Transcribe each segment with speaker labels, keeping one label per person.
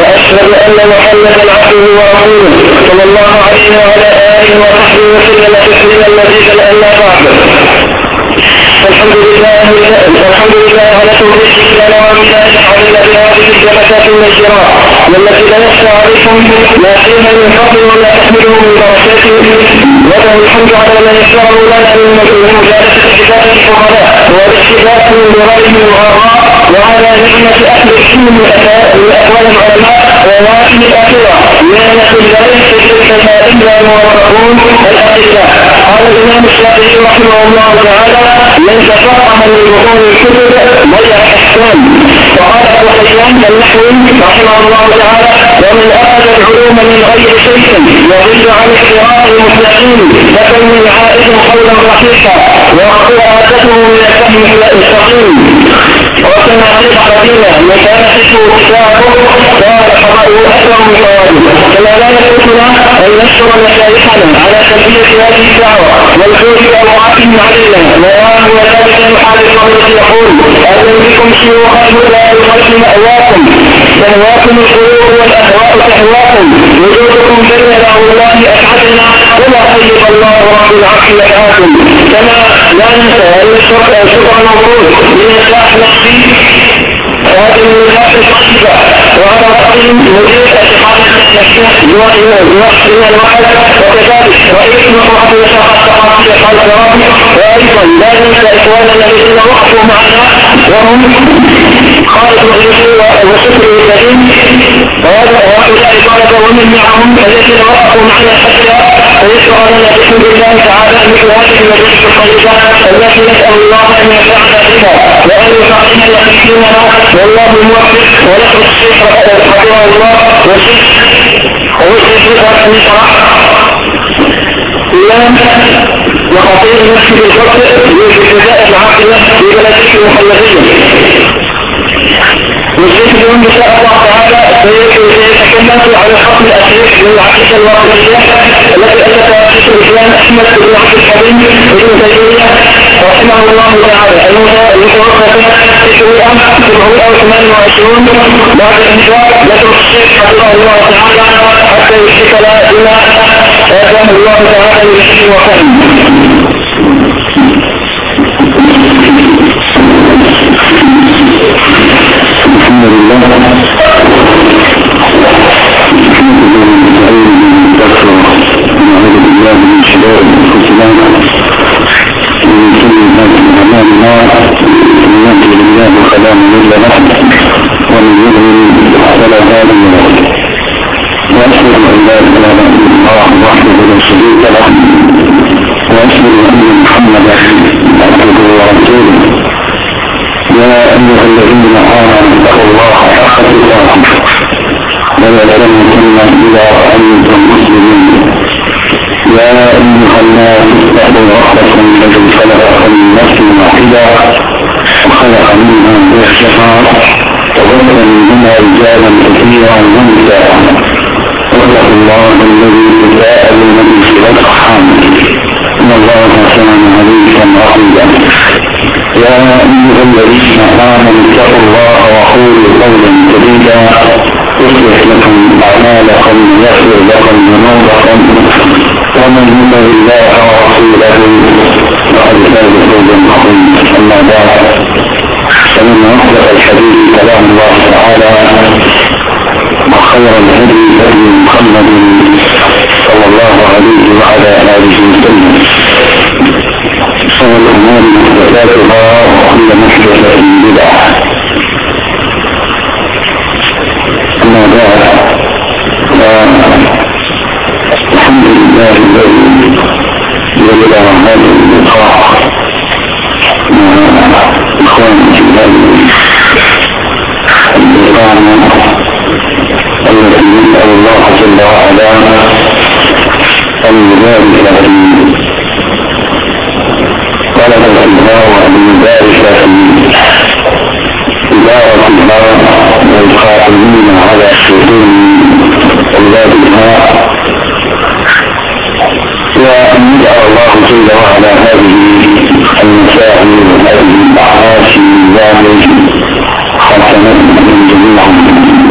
Speaker 1: وأشهد أن محمدا عبده ورسوله صلى الله عليه وعلى آله وصحبه وسلم تسليما مزيدا اما بعد الحمد لله الحمد لله على توفيقه لنا ومن علينا بهذه الجلسات النشرات والتي لا يخفى عليكم ما فيها من فضل ولا تحمله من بركاته وله الحمد على ما يسره لنا من مجالسه كتاب الفقراء والاستفاده من غيرهم الغراء وعلى نعمة أهل العلم من اقوال العلماء وواحد الاخره نعمه لا يستجدها الا الموفقون الاخلاء قال الإمام الشافعي رحمه الله تعالى من تفقه من بطون الكتب ضيع احسان وقال أبو حيان النحوي رحمه الله تعالى ومن أخذ العلوم من غير شيء يضل عن احترام المستقيم فكون عائد قولا رحيقا وقراءته من الفهم السقيم وكما قيل قديما من كان حسبه كتابه صار خطأه أكثر من ثوابه كما لا يفوتنا ان نشكر مشايخنا على تلبيه هذه الدعوه والخوف اوقاتهم علينا ويراه وذلك يحال القول يقول أهلا بكم شيوخ الهدى الخلق ماواكم تهواكم القلوب والاهواء تهواكم وجودكم بيننا والله اسعدنا وما طيب الله رب العرش مكاكم كما لا ننسى ان الشكر شكر المفروض لنجاح نفسي Thank you. هذه المناحة الطيبة وعلى رأي مدير اعتقاد يوحي الواحد وكذلك رئيس مطلع الشخص الثقافية قال الرابع وأيضا ننسى إخواننا الذين وقفوا معنا وهم خالد مغلوبي وشكر الكريم وهؤلاء طلبة ومن معهم الذين وقفوا معنا حتى ويشرع لنا بحمد الله تعالى مثل هذه المدرسة الطيبة التي نسأل الله أن ينفعنا بها وأن يفعلنا تسليمنا والله موفق ونحن الشيخ حفظه الله والشيخ والشيخ نشرح إمام وخطيب المسجد الفقر في ابتداء العاقلة في بلدية اليوم إن شاء الله تعالى سيتكلم عن الحكم الاخير من العقيده الواقعيه التي الفها شيخ الاسلام أحمد بن عبد الحليم بن تيمية رحمه الله تعالى. المتوفى سنه 928 بعد الهجره يترك الشيخ حفظه الله تعالى حتى يشتكل بما اتاه الله تعالى من الحكم وفهم.
Speaker 2: الحمد لله ونعوذ بالله من شرور انفسنا ومن سيئات اعمالنا من يهده الله فلا مضل له ومن يضلل فلا هادي له واشهد ان لا اله الا الله وحده لا شريك له واشهد ان محمدا عبده ورسوله يا وأنتم مسلمون يا أيها الناس اتقوا ربكم الذي خلقكم من نفس وخلق منها زوجها وبث منهما رجالا كثيرا ونساء واتقوا الله الذي تساءلون به والأرحام إن الله كان عليكم رقيبا. يا أيها الذين آمنوا اتقوا الله وقولوا قولا سديدا. يصلح لكم أعمالكم ويغفر لكم ذنوبكم. ومن يطع الله ورسوله فقد فاز فوزا عظيما. أما بعد فمن أصدق الحديث كلام الله تعالى. وخير الهدي هدي محمد صلى الله عليه وعلى آله وسلم. شر الأمور محدثاتها وكل محدثة بدعة. أما بعد الحمد لله الذي جعل هذا اللقاء مع إخواني هذه الإقامة نسأل الله جل وعلا. أن يبارك فيه طلب الله أن يبارك فيه تجارة الله والقائمين على شؤون عبادها وأن يجعل الله جل وعلا هذه المساعي هذه المعاصي ذلك حسنة من جميعهم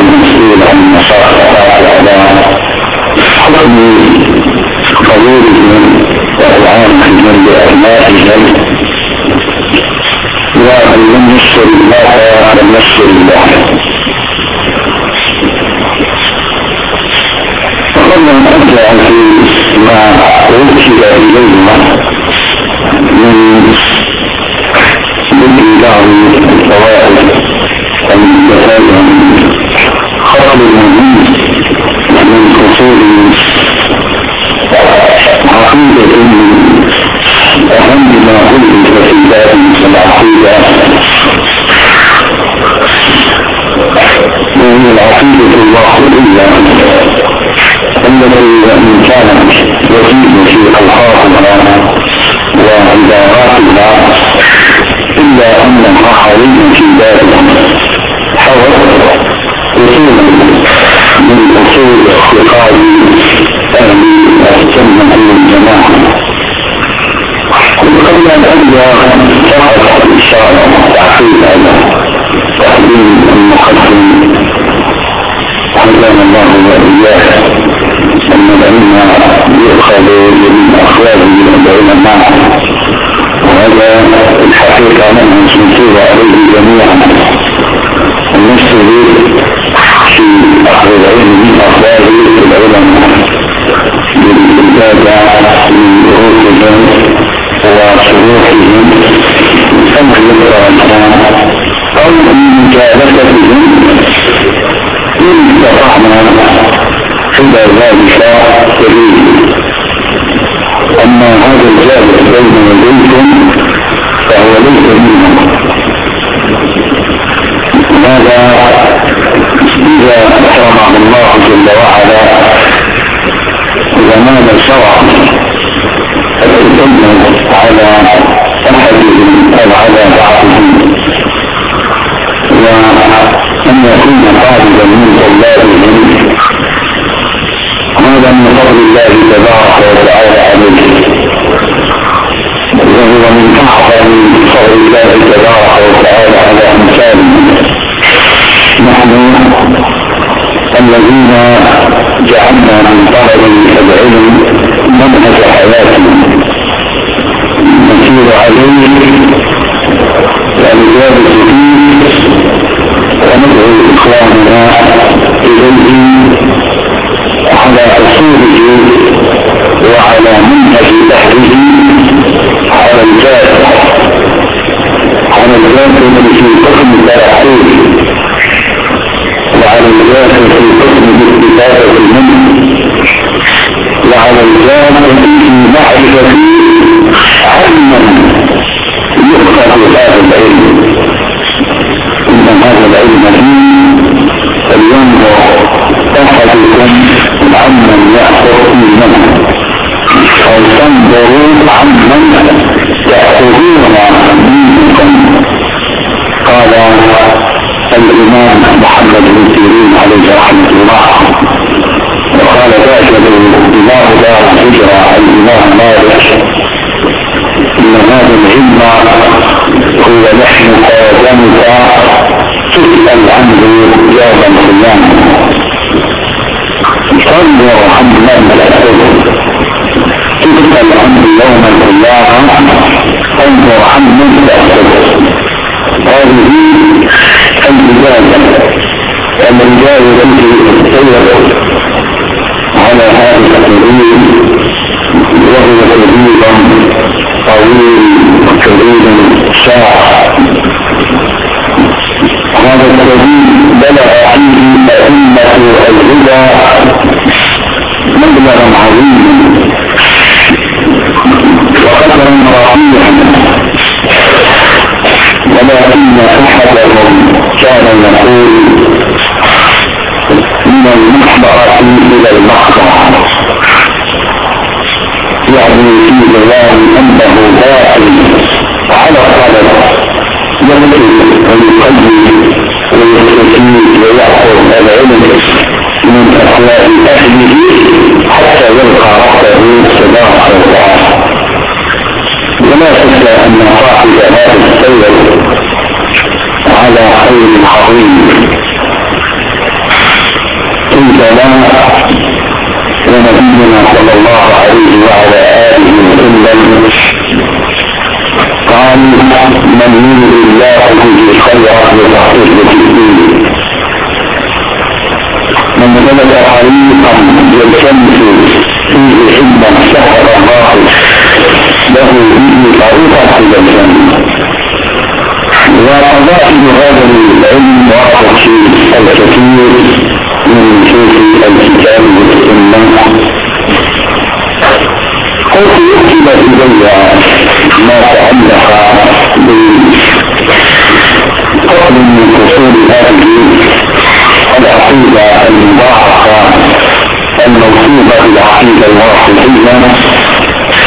Speaker 2: المسؤول عن المشاركة على حكم قبولهم وإعانتهم بأبنائهم ومن لم يشكر الله لم يشكر الله وقبل أن أبدأ في ما أوكل إلينا من الفوائد. المتفاجئة خطر المهم فصول عقيدة أهم ما ألف في وهي العقيدة التي وإن كانت في وعباراتها إلا أنها حرية في ذلك أصول اعتقاد أهل السنة والجماعة. قبل أن أبدأ فقط إشارة تعقيد على تحليل المقدم. هدانا الله وإياه أن العلم يؤخذ من أخلاق العلماء وهذا الحقيقة منهم سنسوه عليه جميعا. النفس في أخذ العلم من أخلاق العلماء بالاستفادة من دروسهم وشروحهم أمر يقرأ أو مجالستهم إن استطعنا إلى ذلك سبيل أما هذا الجالس بين يديكم فهو ليس منهم هذا إذا أكرمه الله جل وعلا زمان شرع فتسلم على أحدهم أو على بعضهم وأن يكون طالبا من طلابهم هذا من فضل الله تبارك وتعالى عليه. وهو من اعظم فضل الله تبارك وتعالى على امثالنا نحن الذين جعلنا من طلب العلم منهج حياتنا نسير عليه فيه وندعو اخواننا اليه على اصوله وعلى منهج اهله على الجاد على في قسم التأحيل وعلى الجاد في قسم الاستفادة المنه وعلى الجاد في معرفة علما يؤخذ هذا العلم ان هذا العلم فيه فلينظر احدكم عمن يأخذ منه أو تنظروا عمن تأخذون منكم. قال الإمام محمد بن سيرين عليه رحمة الله. وقال ذاك الإمام دار الهجرة الإمام مالك إن هذا العلم هو نحن قادمك تسأل عنه يوم القيامة تنظر عن من تسأل عنه يوم القيامة تنظر عن من هذه الإجابة الإجابة التي تسير على هذا التدريب وهو تدريب طويل وكبير شاع هذا الذي بلغ فيه أئمة الهدى مبلغا عظيما ولكن أحدهم كان يقول من المحبرة إلى المحبرة يعني في بيان أنه باقي على الطلب يمكن أن يقيم ويستفيد ويأخذ العلم من أخلاق أهله حتى يلقى ربه سبحانه وتعالى ولا شك أن صاحب هذا السير على خير عظيم. كيف لا ونبينا صلى الله عليه وعلى آله وسلم. قال من يريد الله به خيرا يفقهه في الدين من سلك طريقا يلتمس فيه علما سهل الله. له به طريقا إلى الجنة. وفضائل هذا العلم واضح في الكثير من نصوص الكتاب والسنة. قلت يكتب إلي ما تعلق بفصل من فصول هذه العقيدة المضاعفة الموصوفة بالعقيدة الواحدية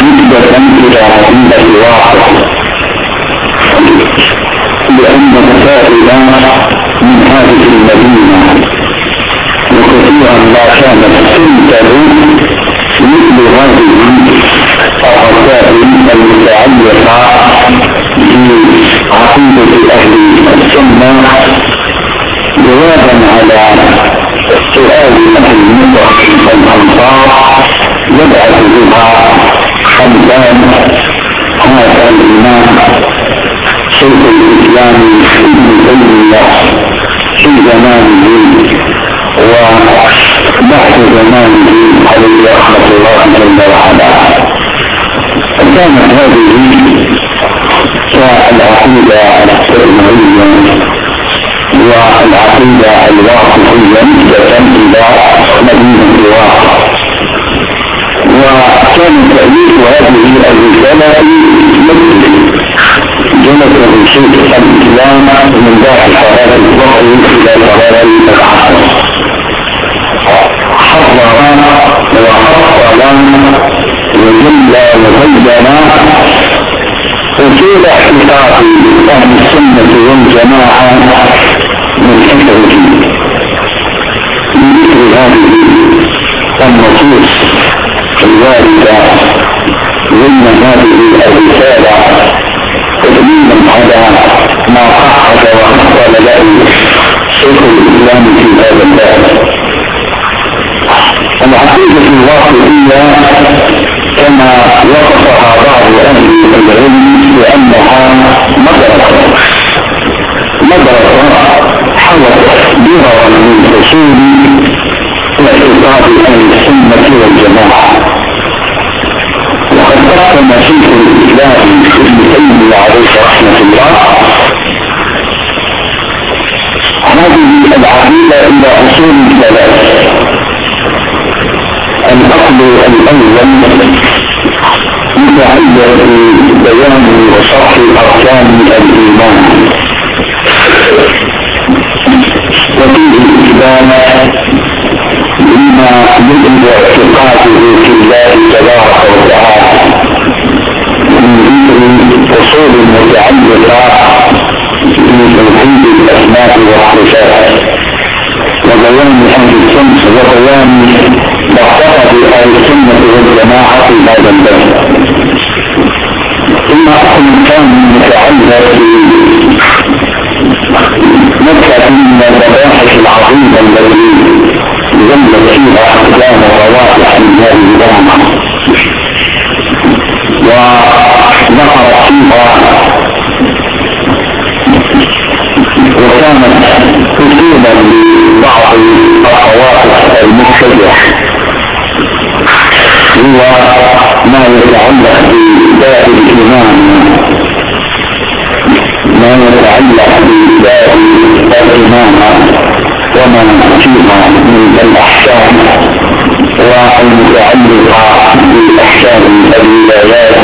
Speaker 2: نسبة إلى عقيدة الواحد لأن مسائل من هذه المدينة وكثيرا ما كانت تنتهي مثل هذه الرسائل المتعلقة بعقيدة أهل السنة جوابا على سؤال أهل النظر والأنصار يبعث بها حمدان هذا الإمام شيخ الإسلام ابن تيمية في زمانه وبحث زمانه عليه رحمة الله جل وعلا. فكانت هذه كالعقيدة السلمية والعقيدة الواقفية نسبة إلى مدينة واقع. وكان تأليف هذه الرسالة جلس الشيخ الإسلام من داخل حرارة الظهر إلى حرارة العصر حضر وحصل وجل وبين وكيل احتقاق أهل السنة والجماعة من حفظه بذكر هذه النصوص الواردة ضمن هذه الرسالة تدليلا على ما صحح وحصل له شيخ الإسلام في هذا الباب. العقيدة الواقعية كما وصفها بعض أهل العلم بأنها مدرسة. مدرسة حوت دررا من فصول اعتقاد أهل السنة والجماعة وقد قسم شيخ الاسلام ابن تيمية عليه رحمة الله هذه العقيدة إلى اصول ثلاث الاصل الأول متعلق ببيان وشرح اركان الايمان وفيه الاسلام بما يجب اعتقاده في الله تبارك وتعالى من اصول متعلقه بتوحيد الأسماء والصفات وبيان أهل الشمس وبيان معتقد أهل السنة والجماعة في هذا الباب ثم اصل كان متعلق نبذه من المباحث العظيمة التي ظلت فيها أحكام وروائح من هذه الامه وظهرت فيها وكانت اصولا لبعض الخواص المبتدع هو ما يتعلق بباب الإيمان. ما يتعلق بباب الإيمان. وما فيها من الاحسان والمتعلقة بالاحسان الولايات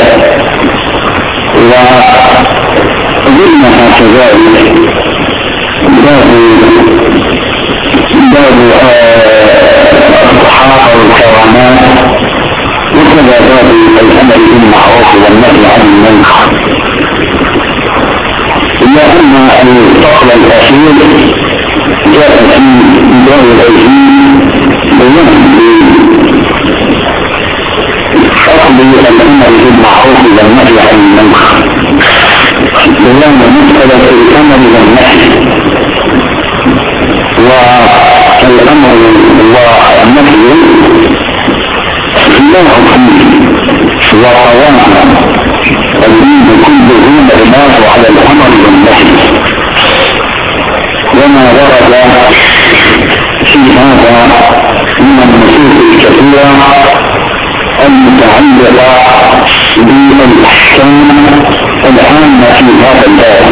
Speaker 2: وضمنها كذلك. باب باب آه، الصحابة والكرامات وكذا باب الأمر بالمعروف والنهي عن المنكر. إلا أن الفصل الأخير جاء في بدايه الايدي بيان فصل الامر بالمعروف والنهي عن المنكر بيان مساله الامر والنهي والامر والنهي الله فيه وقوانا الدين كله مبناه على الأمر والنهي. وما ورد في هذا من النصوص الكثيرة المتعلقة بالأحكام العامة في هذا الباب.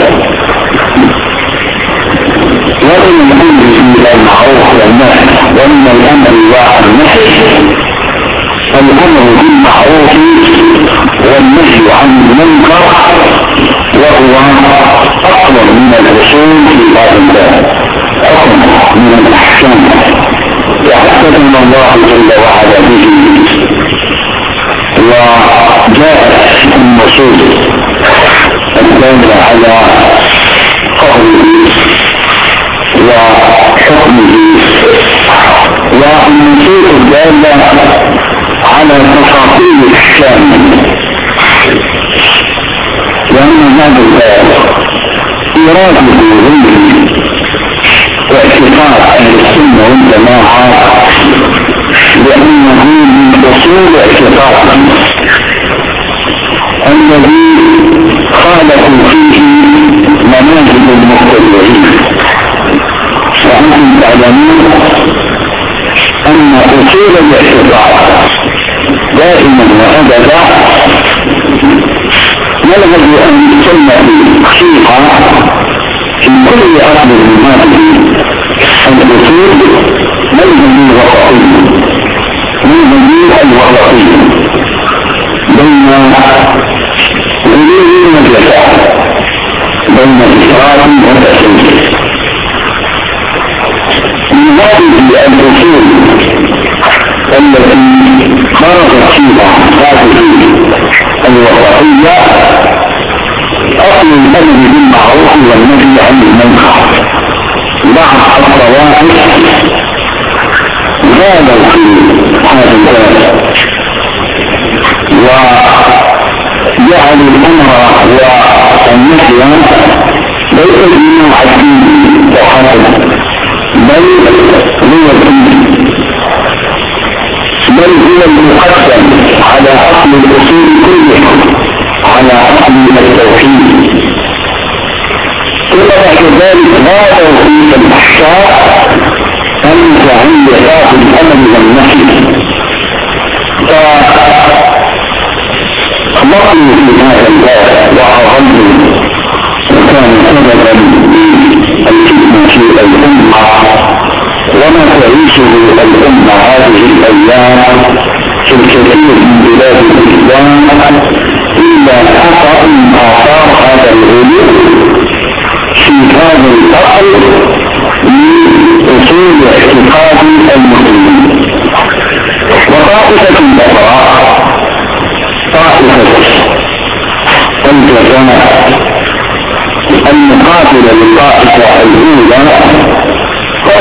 Speaker 2: ومن الامر في المعروف والنهي ومن الأمر والنهي الأمر بالمعروف والنهي عن المنكر وهو أقوى من الاصول في هذا الباب حكم من الأحكام. يحتكم الله جل وعلا به. وجاءت النصوص الدالة على قوله وحكمه. والنصوص الدالة على تفاصيل الإحكام. لأن هذا اراده ظلم واعتقاد أهل السنة والجماعة لأنه من أصول اعتقاد الذي خالفوا فيه منازل المبتدعين. وأنتم تعلمون أن أصول الاعتقاد وابدا يلغز ان السنة فيها في كل من هذه الاصول منهج وسطي منهج الوسطي بين غلو وجفاء بين اسراف وتسليم من هذه الاصول التي خرجت فيها هذه الوسطية أصل الأمر بالمعروف والنهي عن المنكر بعض الطوائف زادوا في هذا الباب وجعلوا الأمر والنهي ليس بنوع الدين وحسب بل هو الدين بل هو المقدم على اصل الأصول كلها على اصل التوحيد. ثم بعد ذلك لا توحيد الأحشاء انت عند ذات الامر والنهي فمطلوا في هذا الباب وأعظموا وكان سببا الفتنه في الأمة. وما تعيشه الأمة هذه الأيام في الكثير من بلاد الإسلام إلا من آثار هذا الغلو في هذا الأصل من أصول اعتقاد المسلمين. وطائفة أخرى طائفة الجزاء المقابلة للطائفة الأولى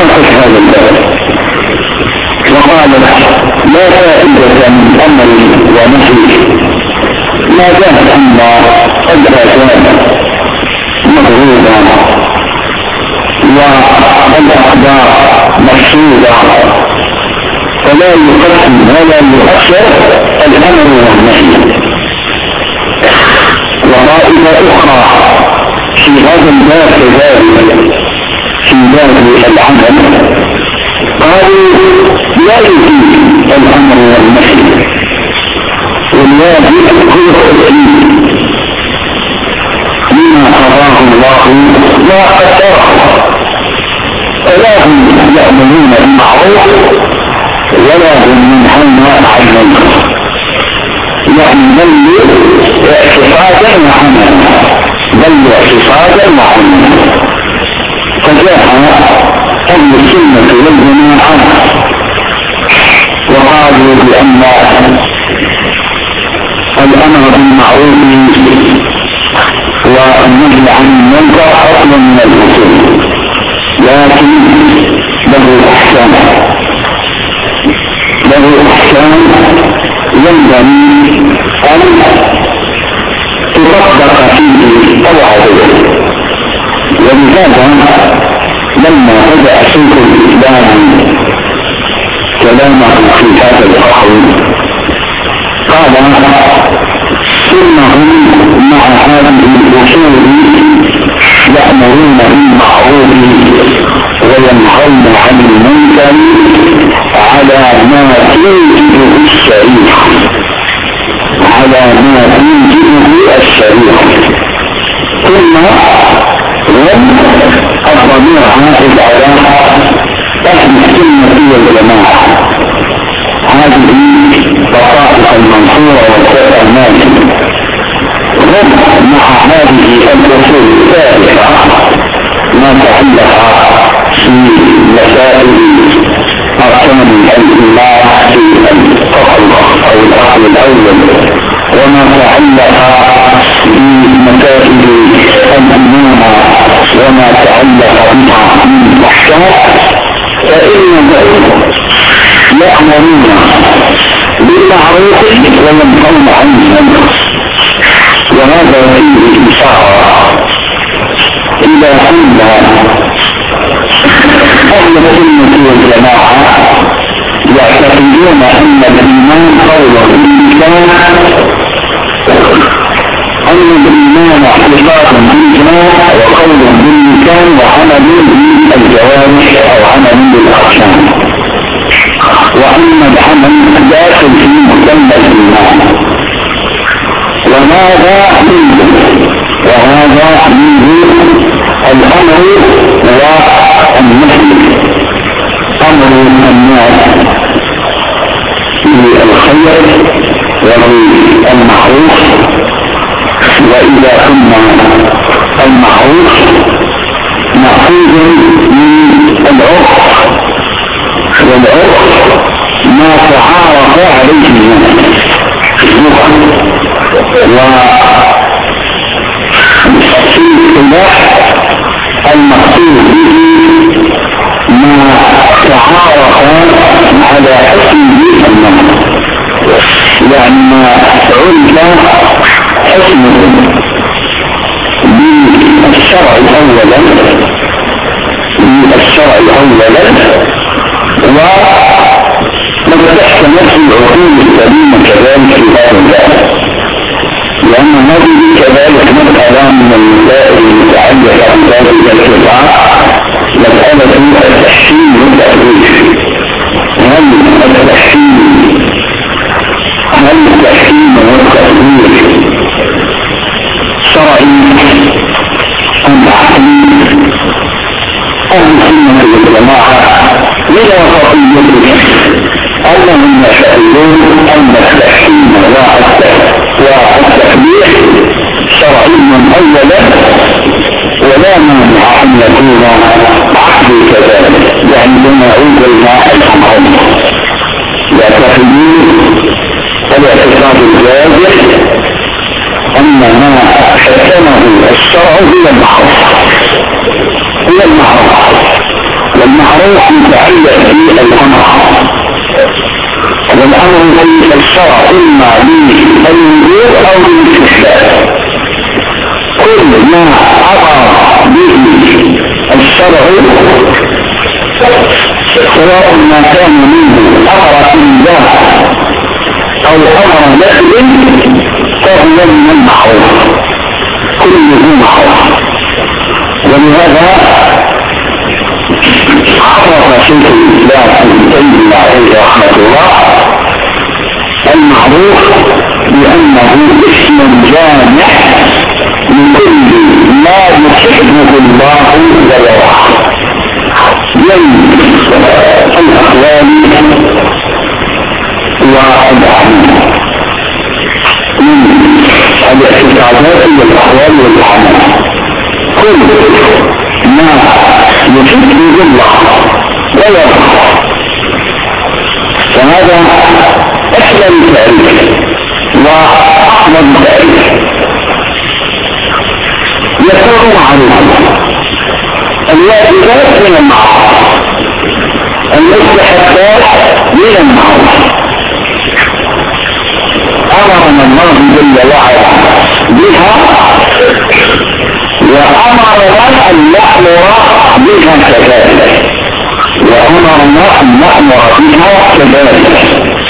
Speaker 2: تركت هذا الباب وقالت لا فائدة من أمر ونهي. ما دام ان قد كان مغروبا والاقدار مقصوده فلا يقسم ولا يؤثر الأمر والنهي. وطائفه أخرى في هذا الباب كذلك في باب العمل قالوا لا يجوز الأمر والنهي. والواجب هو التكليف لما قضاه الله ما قدره فلا هم يأمرون بالمعروف ولا هم ينهون عن المنكر. يعني بل اعتقادا وعملا. بل اعتقادا وعملا. فجاء أهل السنة والجماعة وقالوا بأن الأمر بالمعروف والنهي عن المنكر أصل من الأصول لكن له إحسان له إحسان ينبغي أن تطبق فيه أو قواعده ولهذا لما بدأ شيخ الإسلام كلامه في هذا الفصل قال إنهم مع هذه الأصول يأمرون بالمعروف وينهون عن المنكر على ما توجده الشريعة. على ما توجده الشريعة. ثم هم الضمير عائد على أهل السنة والجماعة هذه بطائق المنصورة والفرق المالي هم مع هذه الأصول الثالثة ما تعلق في مسائل أركان الإيمان في الفصل أو الأصل الأول وما تعلق بمسائل الإمامة وما تعلق بها من فإنهم يأمرون بالمعروف وينهون عن المنكر وهذا فيه إشارة إلى أن أهل السنة والجماعة يعتقدون أن الإيمان قول باللسان أن الإيمان اعتقاد بالإجماع وقول باللسان وعمل بالجوارح أو عمل بالأركان وأن العمل داخل في مسمى الإيمان. وهذا منه وهذا منه الأمر والنهي أمر الناس بالخير وبالمعروف وإذا كنا المعروف مأخوذ من العرف والعرف ما تعارف عليه الناس. وفي الاصطلاح المقصود به ما تعارف على حسن النمط يعني ما عرف حسنه بالشرع اولا بالشرع اولا ومن تحت العقول السليمه كذلك في هذا الباب لأن هذه كذلك مسألة من المسائل المتعلقة بذلك الارتفاع مسألة التحسين والتأويل هل التحسين هل التحسين والتأويل شرعي أم عقلي؟ أهل السنة والجماعة لذا خطيته أنهم يشاهدون أن التحسين والتحليل شرعي أولا ولا مانع أن يكون عقلي كذلك. يعني بما أنزل الأمر يعتقدون الاعتقاد الواضح أن ما حكمه الشرع هو المعروف. هو المعروف. والمعروف متعلق بالأمر. والأمر في الشرع إما بالوجود أو بالإستحلال. كل ما أمر به. الشرع سواء ما كان منه أمر الله أو أمر نفل فهو من المعروف كله معروف ولهذا عرف شيخ الإسلام ابن تيميه عليه رحمة الله المعروف بانه اسم جامع لكل ما يحبه الله ويراه من الاقوال والاعمال من الاعتقادات والاقوال والاعمال كل ما يحبه الله. ويرضى فهذا أحلى تعريف وأعظم تعريف يكون معروفا الواجبات من المعروف المستحبات من المعروف أمرنا الله جل وعلا بها وأمرنا أن نأمر بها كذلك. وأمرنا أن نأمر بها كذلك.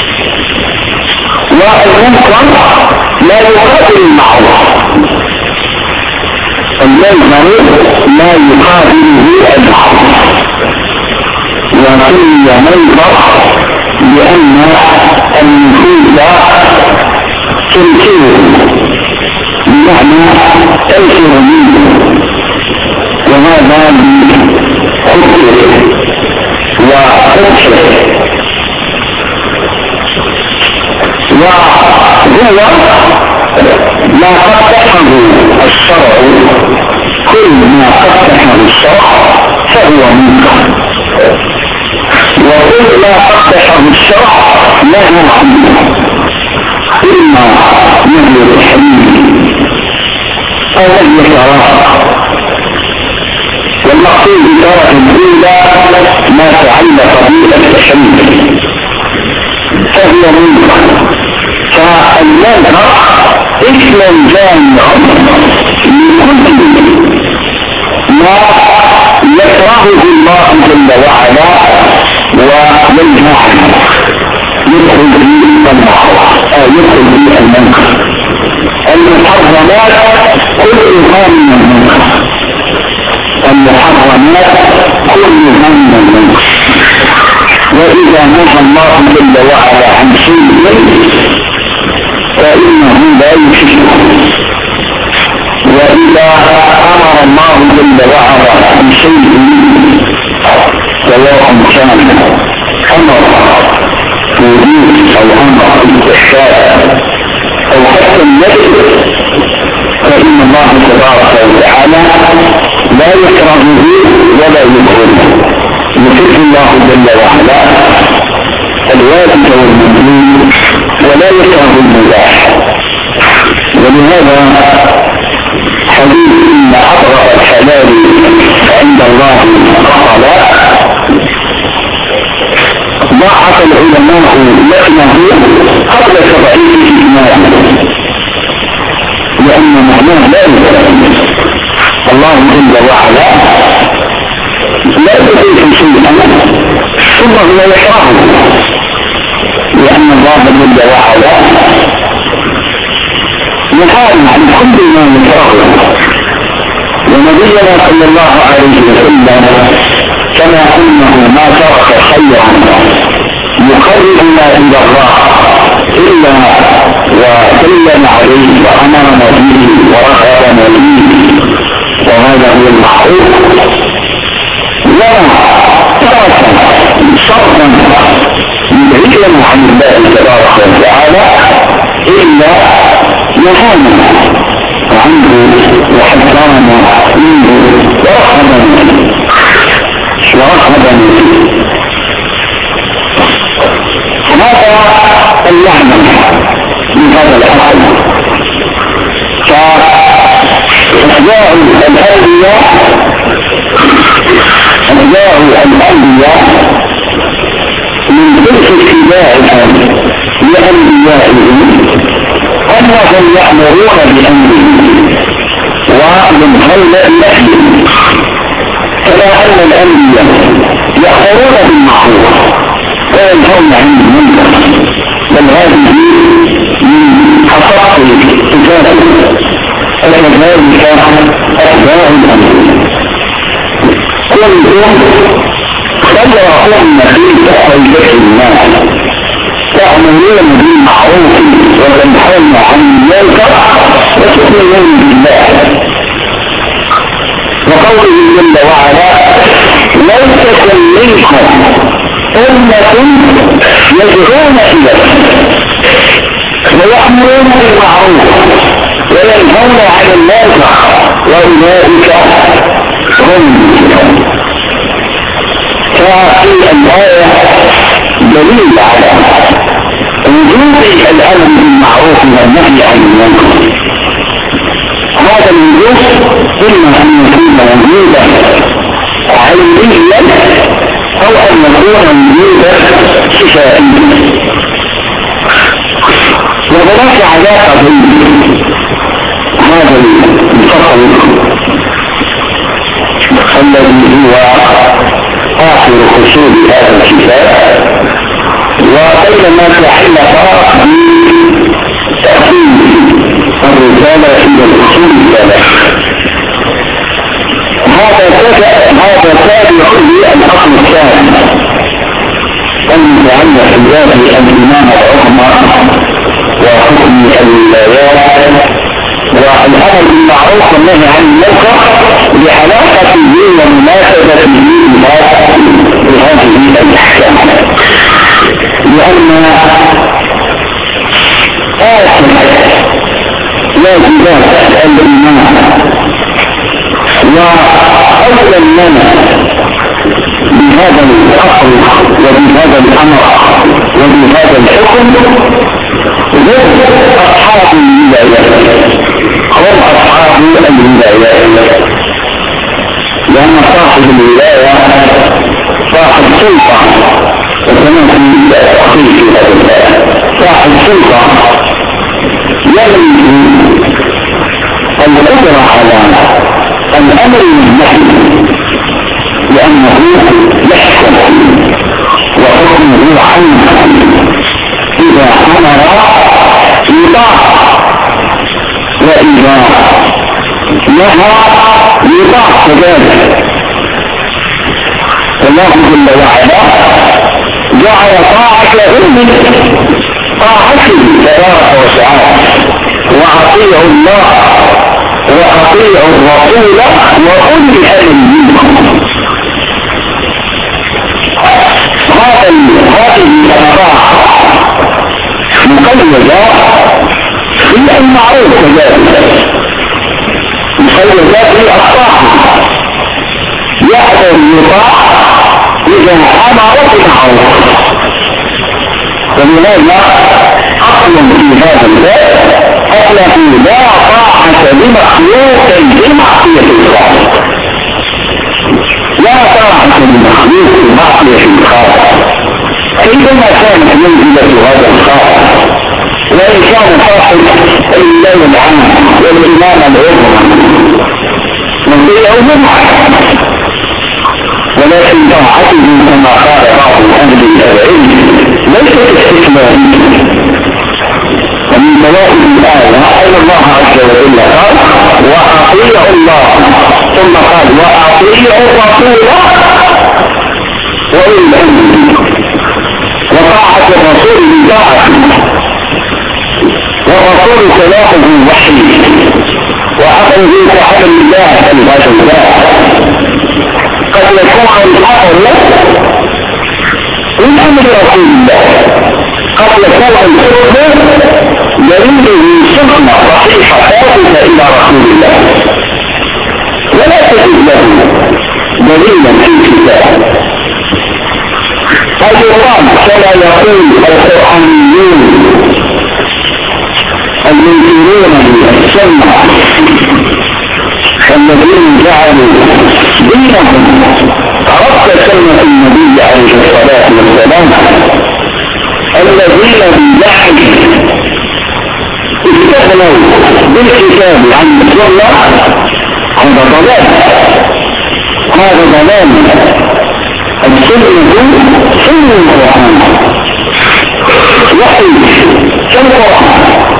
Speaker 2: والمنكر لا يقابل المعروف المنكر لا يقابله المعروف. وكل منكر لأن النفوس تنكره بمعنى تنكر منه. وهذا بحكمه وحكمه. وهو ما قبحه الشرع. كل ما قبحه الشرع فهو منكر. وكل ما قبحه الشرع له عنه إما نهي التحريم أو نهي الكراهة والمقصود بالكراهة الأولى ما تعلق بالتحريم فهو منكر. فالمنكر اسم جامع لكل ما يكرهه الله جل وعلا عنه يدخل به المعروف أو يدخل به المنكر المحرمات كلها من المنكر المحرمات كلها من المنكر وإذا نهى الله جل وعلا عن شيء فانه لا يشركه وإذا أمر الله جل وعلا عن شيء سواء كان أمر وجود أو أمر استحشاء أو حتى النفس فإن الله تبارك وتعالى لا يكرهه ولا يكرهه. يحب الله جل وعلا الواجب والممنون ولا يكره المباح ولهذا حديث إن اطرق الحلال عند الله قال ضاعف العلماء لكنه قبل تضعيف الإيمان. لأن معناه لا يفهم الله جل وعلا لا يضيف شيئا ثم هو يكرهه. لأن الله جل وعلا نهانا عن كل ما يكرهه ونبينا صلى الله عليه وسلم كما انه ما ترك خيرا يقربنا إلى الله إلا وسلم عليه وأمرنا به ورغبنا فيه وهذا هو المعروف وما ترك شرطا يبعدنا عن الله تبارك وتعالى إلا نهانا عنه وحذرنا منه ورحمنا ورغبا هذا اللعنة من هذا الأصل فأتباع الأنبياء أتباع الأنبياء من تلك اتباعهم لأنبيائهم. أنهم يأمرون بأمره وينهون بنهيه كما أن الأنبياء يأمرون بالمعروف وينهون عن المنكر. بل هذه من حقائق الكتاب. فكذلك الانبياء كنتم خير امة اخرجت الناس تأمرون بالمعروف وتنهون عن المنكر وتؤمنون بالله وقوله جل وعلا تكن منكم أمة يدعون إليه ويأمرون بالمعروف وينهون عن المنكر وأولئك هم ذكرها في الآية دليل على وجود الأمر بالمعروف والنهي عن المنكر. هذا الوجود إما أن يكون موجودا علميا أو أن يكون موجودا شفائيا. وهناك علاقة بين هذا الفقر الذي هو آخر فصول هذا الكتاب. وبينما تحلق بتأكيد الرسالة إلى الأصول الثلاث هذا هذا تابع للأصل الثاني. المتعلق بذات الإمام العظمى وحكم الولايات والأمر بالمعروف والنهي عن المنكر لعلاقته ومناسبته بهذه الأحكام. لأن آخر واجبات الإيمان. وأول لنا بهذا الأصل وبهذا الأمر وبهذا الحكم هم أصحاب الولايات أصحاب الولايات لأن صاحب الولاية صاحب سلطة وكما في تأخير في هذا صاحب سلطة يملك القدرة على الأمر والنهي لأنه يحكم وحكمه عنه إذا أمر يطاع وإذا نهى يطاع كذلك الله جل وعلا جعل طاعته من طاعته تبارك وتعالى وأطيعوا الله وأطيعوا الرسول وأولي الأمر منكم هذه الطاعة مقيدة في المعروف كذلك مقيدة في الطاعة يحضر يطاع إذا أمر بمعروف فلهذا أصل في هذا الباب أنه لا طاعة لمخلوق في معصية الخالق لا طاعة لمخلوق في معصية الخالق عندما كانت منزلة هذا الخالق وإن كان صاحب الليل العام والإمام العظمى نطيعه معه ولكن طاعته كما قال بعض أهل العلم ليست استثنائية ومن فوائد الآية أن الله عز وجل. قال وأطيعوا الله. ثم قال وأطيعوا الرسول وإن الأمر وطاعة الرسول بطاعته والرسول سلاحه وحي. وعقله تعالى الله في هذا الله قد يكون الأمر من أمر رسول الله. قد يكون الحكم دليله سنة صحيحة ثابتة إلى رسول الله. ولا تجد له دليلا في الكتاب. أيضا كما يقول القرآنيون المنكرون بالسنة الذين جعلوا دينهم رد سنة النبي عليه الصلاة والسلام الذين بالجحد استغنوا بالكتاب عن السنة هذا ضلال هذا ضلال السنة سنة القرآن وحي كالقرآن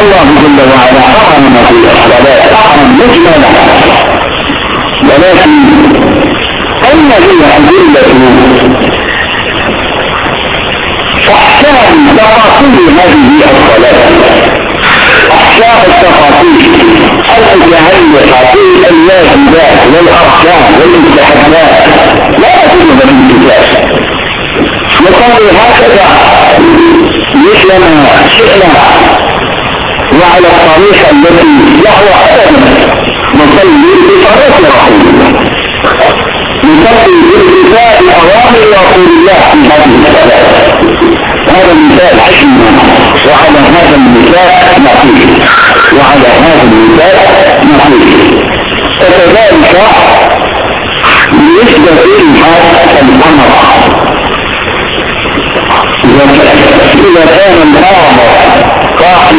Speaker 2: الله جل وعلا حرم في الصلاة حرم مجملا. ولكن أين هي أدلة أحكام تفاصيل هذه الصلاة. أحكام التفاصيل المتعلقة بالواجبات والأركان والمستحبات. لا تجد الكتاب وقالوا هكذا. مثل ما شئنا. وعلى الطريقة التي يهوى أبدا. نصلي بطريقة رسول نصلي باتفاق أوامر رسول الله في هذه الصلاة هذا المثال عشنا وعلى هذا المثال نقيم وعلى هذا المثال نقيم وكذلك بالنسبة لهذا الأمر إذا كان الآمر صاحب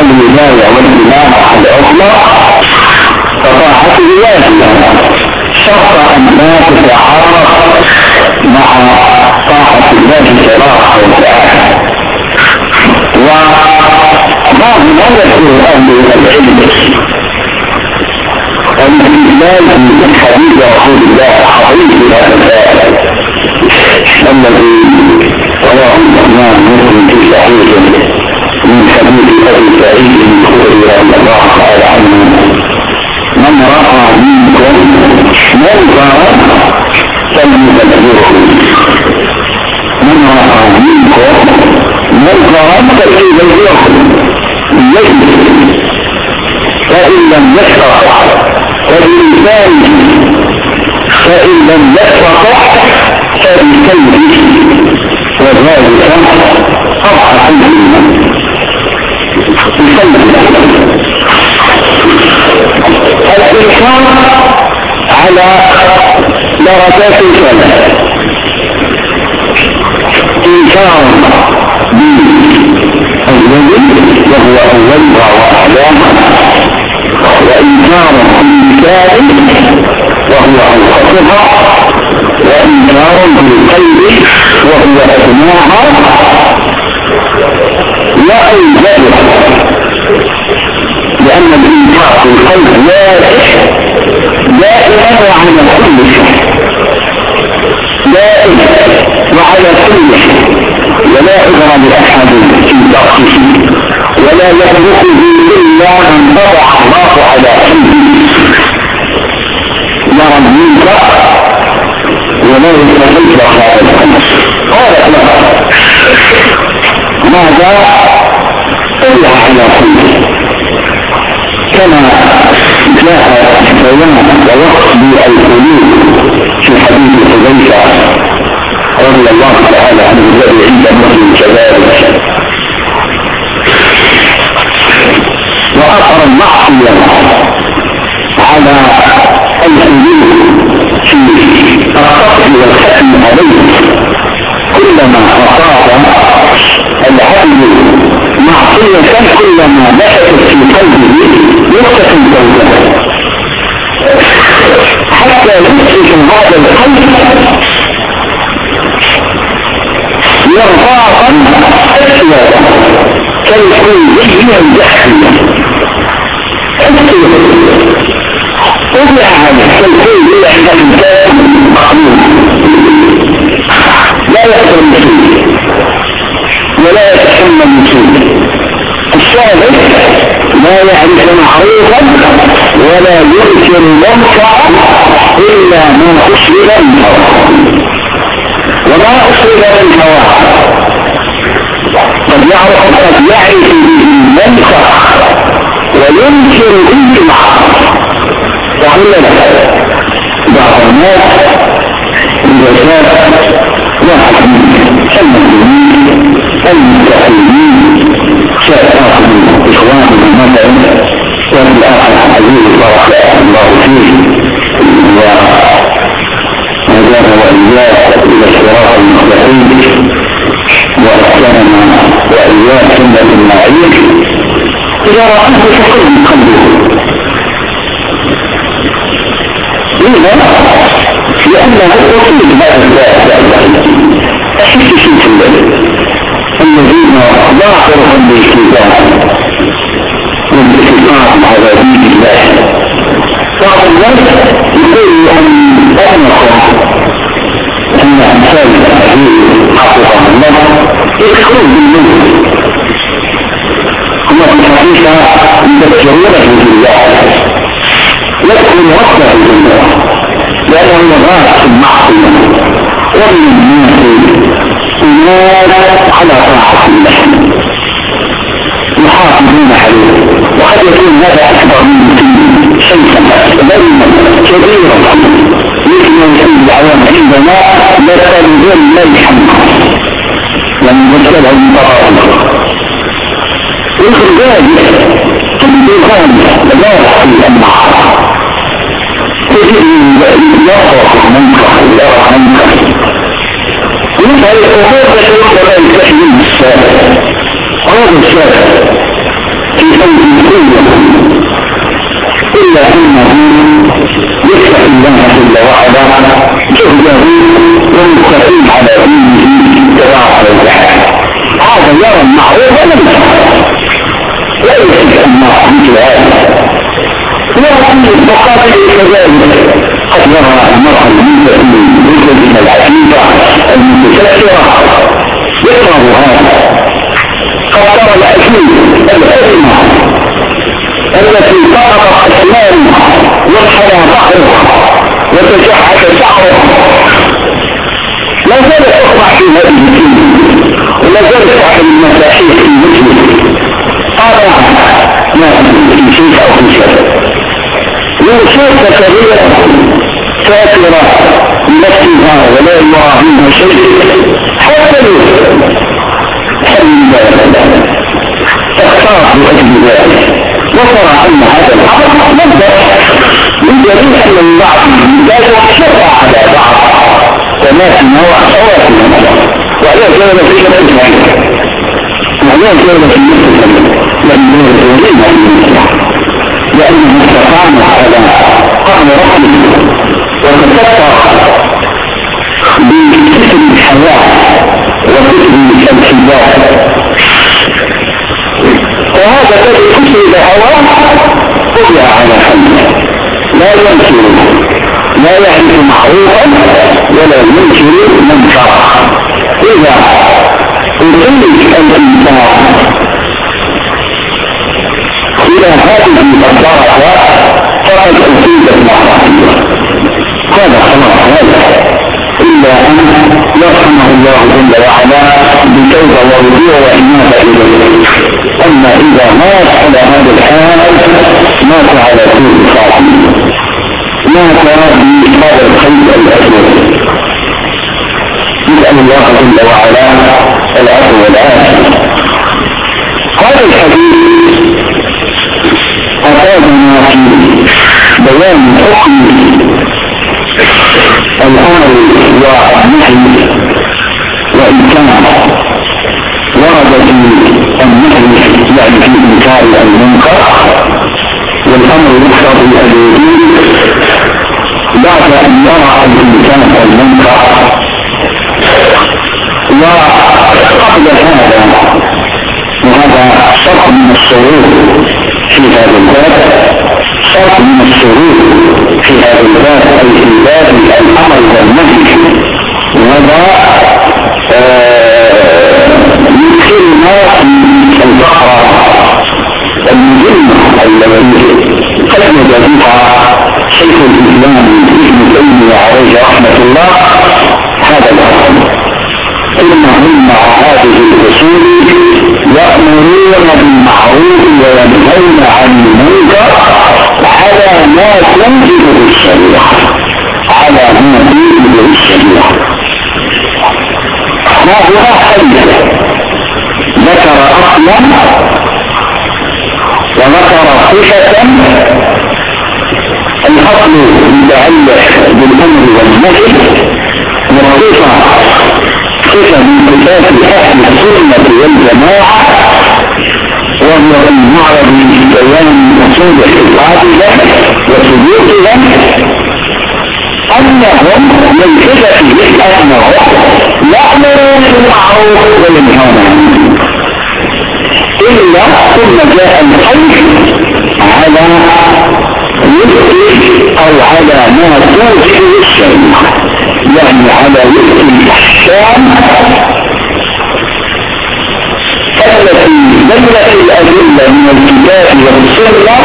Speaker 2: الولاية والإمامة العظمى فطاعته واجبة شرط أن لا تتعارض مع طاعة الله تبارك وتعالى وبعض ما يذكر أهل العلم الاستدلال من حديث رسول الله حديث إلى الذي رواه الامام مسلم في صحيحه من حديث ابي سعيد الخدري رضي الله تعالى عنه من راى منكم منكرا فليبلغه من راى منكم منكرا فليبلغه بيده فان لم يستطع وبلسانه فإن لم يستطع فبكلمه وذلك على درجات ثلاث إنكار بالوجه وهو أولها وأعلاها وإنكار باللسان وهو أوسطها وإنكار بالقلب وهو أدناها وأوجدها لأن الإنكار بالقلب دائما وعلى كل شيء. دائما وعلى كل شيء. ولا عذر لأحد في تخصيصه ولا يملكه إلا من طبع الله على قلبه. يرى المنكر ولا يستطيع هذا الامر قال له ماذا طلع على قلبه كما جاء بيان ووصف القلوب في حديث حذيفة رضي الله تعالى عنه الذي عند مسلم كذلك وأثر المعصية على الحدود في القتل والحكم عليه. كلما أصاب العبد معصية كلما نشأت في قلبه يقتل توبته حتى يسرق هذا القلب يرفعا أسوأ. كالحوزية الجحية طبع على كالحوزية عند الإنسان مقبول لا يحصل فيه ولا يتحمل فيه الصالح لا يعرف معروفا ولا ينكر منكرا اشرب من هواه وما اشرب من هواه قد يعرف قد يعرف به وينكر به لك بعض الناس كان واحد المسلمين المتألمين شاء إخواننا مثلا وفي الآخر عزيز الله الله فيه وهدانا وإياه إلى الصراط المستقيم وأحسننا وإياه سنة المعين إذا رأيت من قلبه لما؟ لأنه وصول هذا الذات أحس شيء في الليل الذين ظاهرهم بالكتاب. والاتفاق على دين الله بعض الناس يقول أن أنكم أن أمثال الحديث حفظه الله يدخلون بالموت هم في الحقيقة يذكرونه بالله. يدخل وقته بالله لأنه يغاث في المعصية. ومن الناس أناس على طاعة الله. يحافظون عليه. وقد يكون هذا أكبر من شيئا ظلما كبيرا مثل في العوام عندنا لتنزل ملحا لم يرسلها المطارات مثل ذلك كل غالب لا يحصي النار تجد يرى منكر يرى منكر ويسأل الأمور التي ولا يستحيل بالسابق هذا السابق في أوج قوة إلا أنه يفتح الله جل وعلا جهده ومستقيم على دينه تبارك وتعالى هذا يرى المعروف ولم لا يحب الله مثل هذا ولكن المقابل كذلك قد يرى المرأة المنزل من العجيبة المتكثرة يكره هذا قد ترى الأزمة التي سقطت أسنانها وانحنى ظهرها وتجحد شعرها لا زالت تقطع في هذه الدنيا ولا زالت تعمل المساحيق في مثله قال ما في شيء أو في شيء يوصف كبيرة كافرة بنفسها ولا يراهنها شيء حتى لله تختار لأجل ذلك وصر أن هذا الأمر مبدأ من دليل أن البعض لا يشرع على بعض وما نوع سواسنا ولا زال في شرط ذلك زال في مثل لم يرد لأنه استقام على قرن رحمه وتكثر بفكر الحياة وفكر الحجاب وهذا الذي كتب هواه طبع على حمله لا ينكر لا يعرف معروفا ولا ينكر منكرا. أدرك الانسان إلى هذه الدرجه فقد اصيب المعرفه هذا خلاص هذا إلا أن يرحمه الله جل وعلا بتوبة ورجوع وإنابة إليه أما إذا مات على هذا الحال مات على سوء خاتم مات بهذا الخير الأسود نسأل الله جل وعلا العفو والعافية. هذا الحديث أفادنا في بيان حكم الأمر والنهي كان ورد في النهي يعني في إنكار المنكر والأمر يقتضي الوجود بعد أن يرى الانسان المنكر وقبل هذا وهذا شرط من الشروط في هذا الباب. شرط من الشروط في هذا الباب أي في باب الأمر والنهي وهذا يدخلنا في البقرة المهمة التي قد وجدها شيخ الإسلام ابن تيمية عليه رحمة الله هذا الأمر. إنهم مع هذه الأصول يأمرون بالمعروف وينهون عن المنكر على ما تنزل الشريعة. على ما تنزل الشريعة. ما هو حديث ذكر أصلا وذكر صفة الأصل متعلق بالأمر والنهي والصفة صفة من صفات أهل السنة والجماعة وهو المعرض بيان اصول اعتقادهم وسلوكهم أنهم من صفتهم انهم يأمرون بالمعروف وينهون عنه إلا ثم جاء الخير على وفق أو على ما توجد الشريعة. يعني على وفق الاحكام التي دلت الأدلة من الكتاب والسنة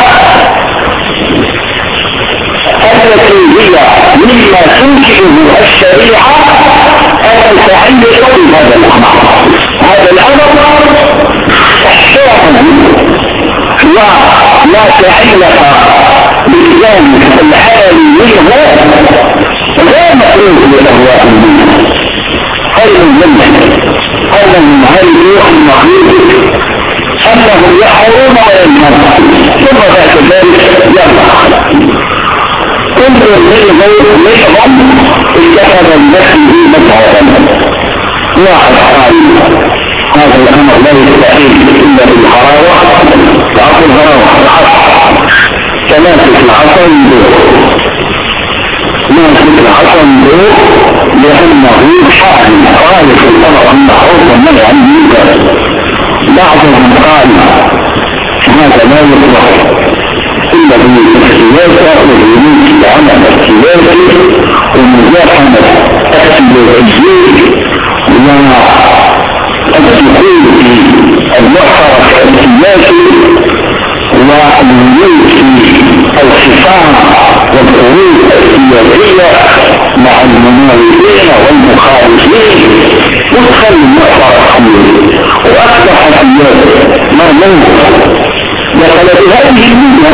Speaker 2: التي هي مما تنشئه الشريعة أن تعلق بهذا الأمر. هذا الأمر احترم ولا تعلق بالجانب العالي منه لا مخلوق لأهواء الناس خير الجنة انهم هلوا المخلوق انهم يحرون وينهون ثم بعد ذلك يرفع. كل منهم منهم اتخذ النفس مذهبا. واحد قال هذا الأمر لا يستحيل إلا بالحرارة. في الغراوة العصر كماسك العصا يدور ماسك العصا يدور لأنه شأن خالف الأمر المعروف والنهي عن المنكر بعضهم قال هذا لا يطلق إلا بالسياسة والهجوم العمل السياسي ومزاحمة والوجود في الخصام والحروب السياسية مع المناوئين والمخالفين مدخل المحرك الحميد وأصبح السياسة مرموز دخل بهذه المدة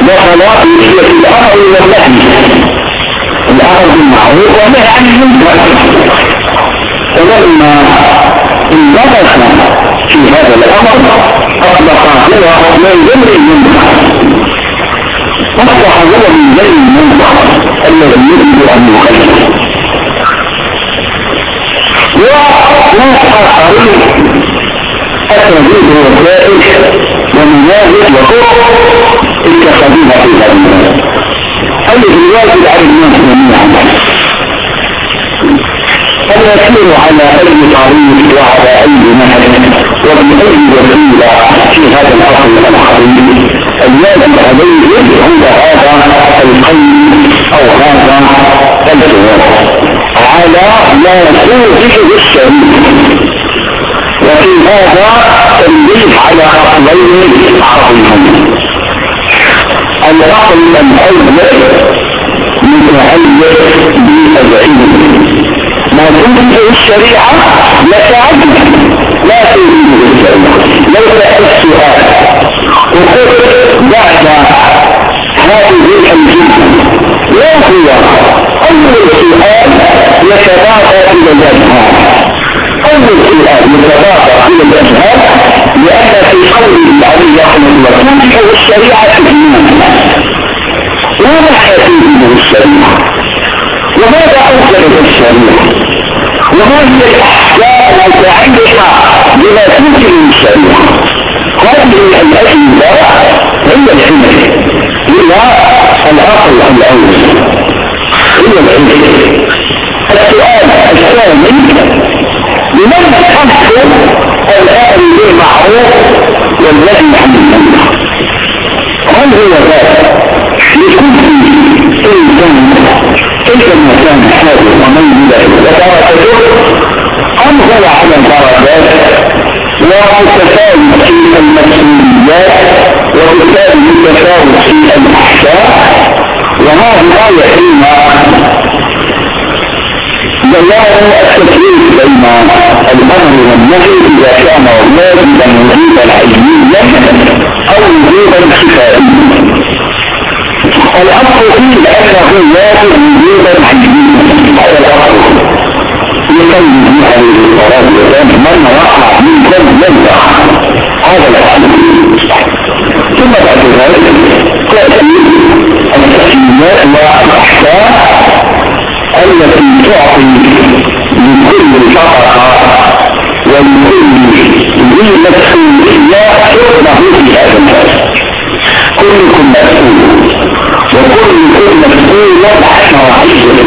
Speaker 2: دخل في الأمر والنهي الأمر بالمعروف والنهي عن المنكر فلما انضبط في هذا الأمر. أصبح هو من ضمن المنكر أصبح هو من ضمن المنكر الذي يجب أن يخالف وناس آخرين التوحيد وسائل ومناهج وطرق اتخذوها في المكان الذي الواجب على الناس جميعا أن يسيروا على أي طريق وعلى أي نهج وبأي وسيلة في هذا الأصل العظيم. الواجب عليه هو هذا القيد أو هذا الجواب. على ما يكون الشريك وفي هذا تنبيه على عقلين عظيمين. العقل الأول متعلق بالعلم ما في الشريعة لتعلم لا تريد الشريعة ليس السؤال وقلت بعد هذه الجنة لا هو أول سؤال يتبادر إلى الأذهان أول سؤال متبادر إلى الأجهال لأن في قوله عليه رحمة الله تنجح الشريعة الإيمان وما حيثيه الشريعة؟ وماذا أوجد الشريعة؟ وما هي الأحكام المتعلقة بما تنجح الشريعة؟ هذه الأجهزة هي الحمل إلى العقل الأول هي الحمل السؤال الثاني لمن تحصل الآن بالمعروف والذي عن المنكر؟ هل هو ذلك لكل إنسان كيف ما كان حاله ومن ودرجته أم على درجات ومتفاوت في المسؤوليات متفاوت في الأحكام وهذه آية بيان التفريق بين الأمر والنهي إذا كان واجبا وجوبا علميا أو وجوبا كفائيا. الاصل فيه وجوبا علميا هذا الاصل يقيد عليه الصلاه والسلام من وقع من ذنب هذا الاصل ثم بعد ذلك تاتي التسليمات والاحكام التي تعطي لكل طبقة ولكل ذي مسؤولية حكمه في هذا كلكم مسؤول وكلكم مسؤول عن رعيته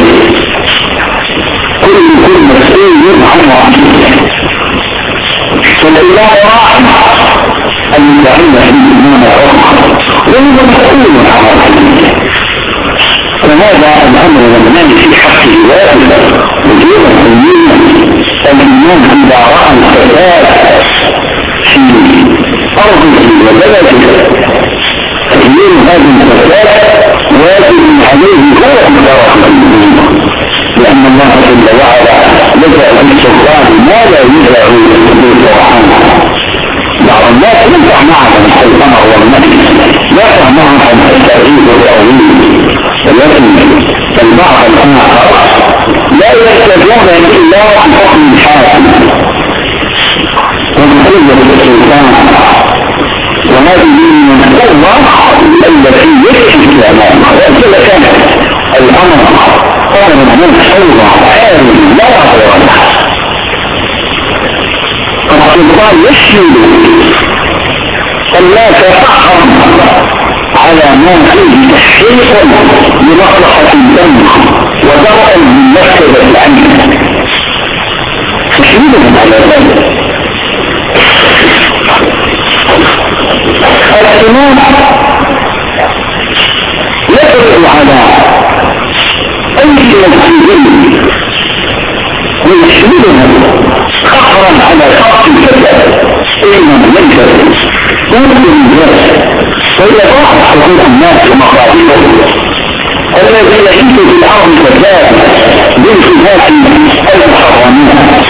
Speaker 2: كلكم مسؤول عن رعيته فالإله راعي أن يتعلم في الإيمان الحكم وهو مسؤول عن رعيته فهذا الامر والنهي في حقه واجب وجوبا سليما الامام اذا راى الفساد في ارضه وبلده تغيير هذا الفساد واجب عليه هو مبارك لأن الله جل وعلا لجا بالسلطان ما لا يدعو بالسلطان بعض الناس ينفع معهم السلطنه والنبي لا معهم التغيير والتأويل ولكن البعض الآخر لا يحتاجون إلا حكم الحاكم. ومحية السلطان. وهذه من القوة التي يكفي الأمام وإذا كان الأمر أمر من حوضة عالي لا غير السلطان يشمل الناس فحرا على ما فيه تحقيق لمصلحة الدم ودرء للمفسدة عنه تشهدهم على ذلك الإمام يدرس على أي مسجد ويشهدهم خطرا على خط الكذاب إنهم ليس يمكن الناس ويضاعف حقوق الناس ومقاصدهم الذي يعيش في الأرض كذاب بانتهاك المحرمات.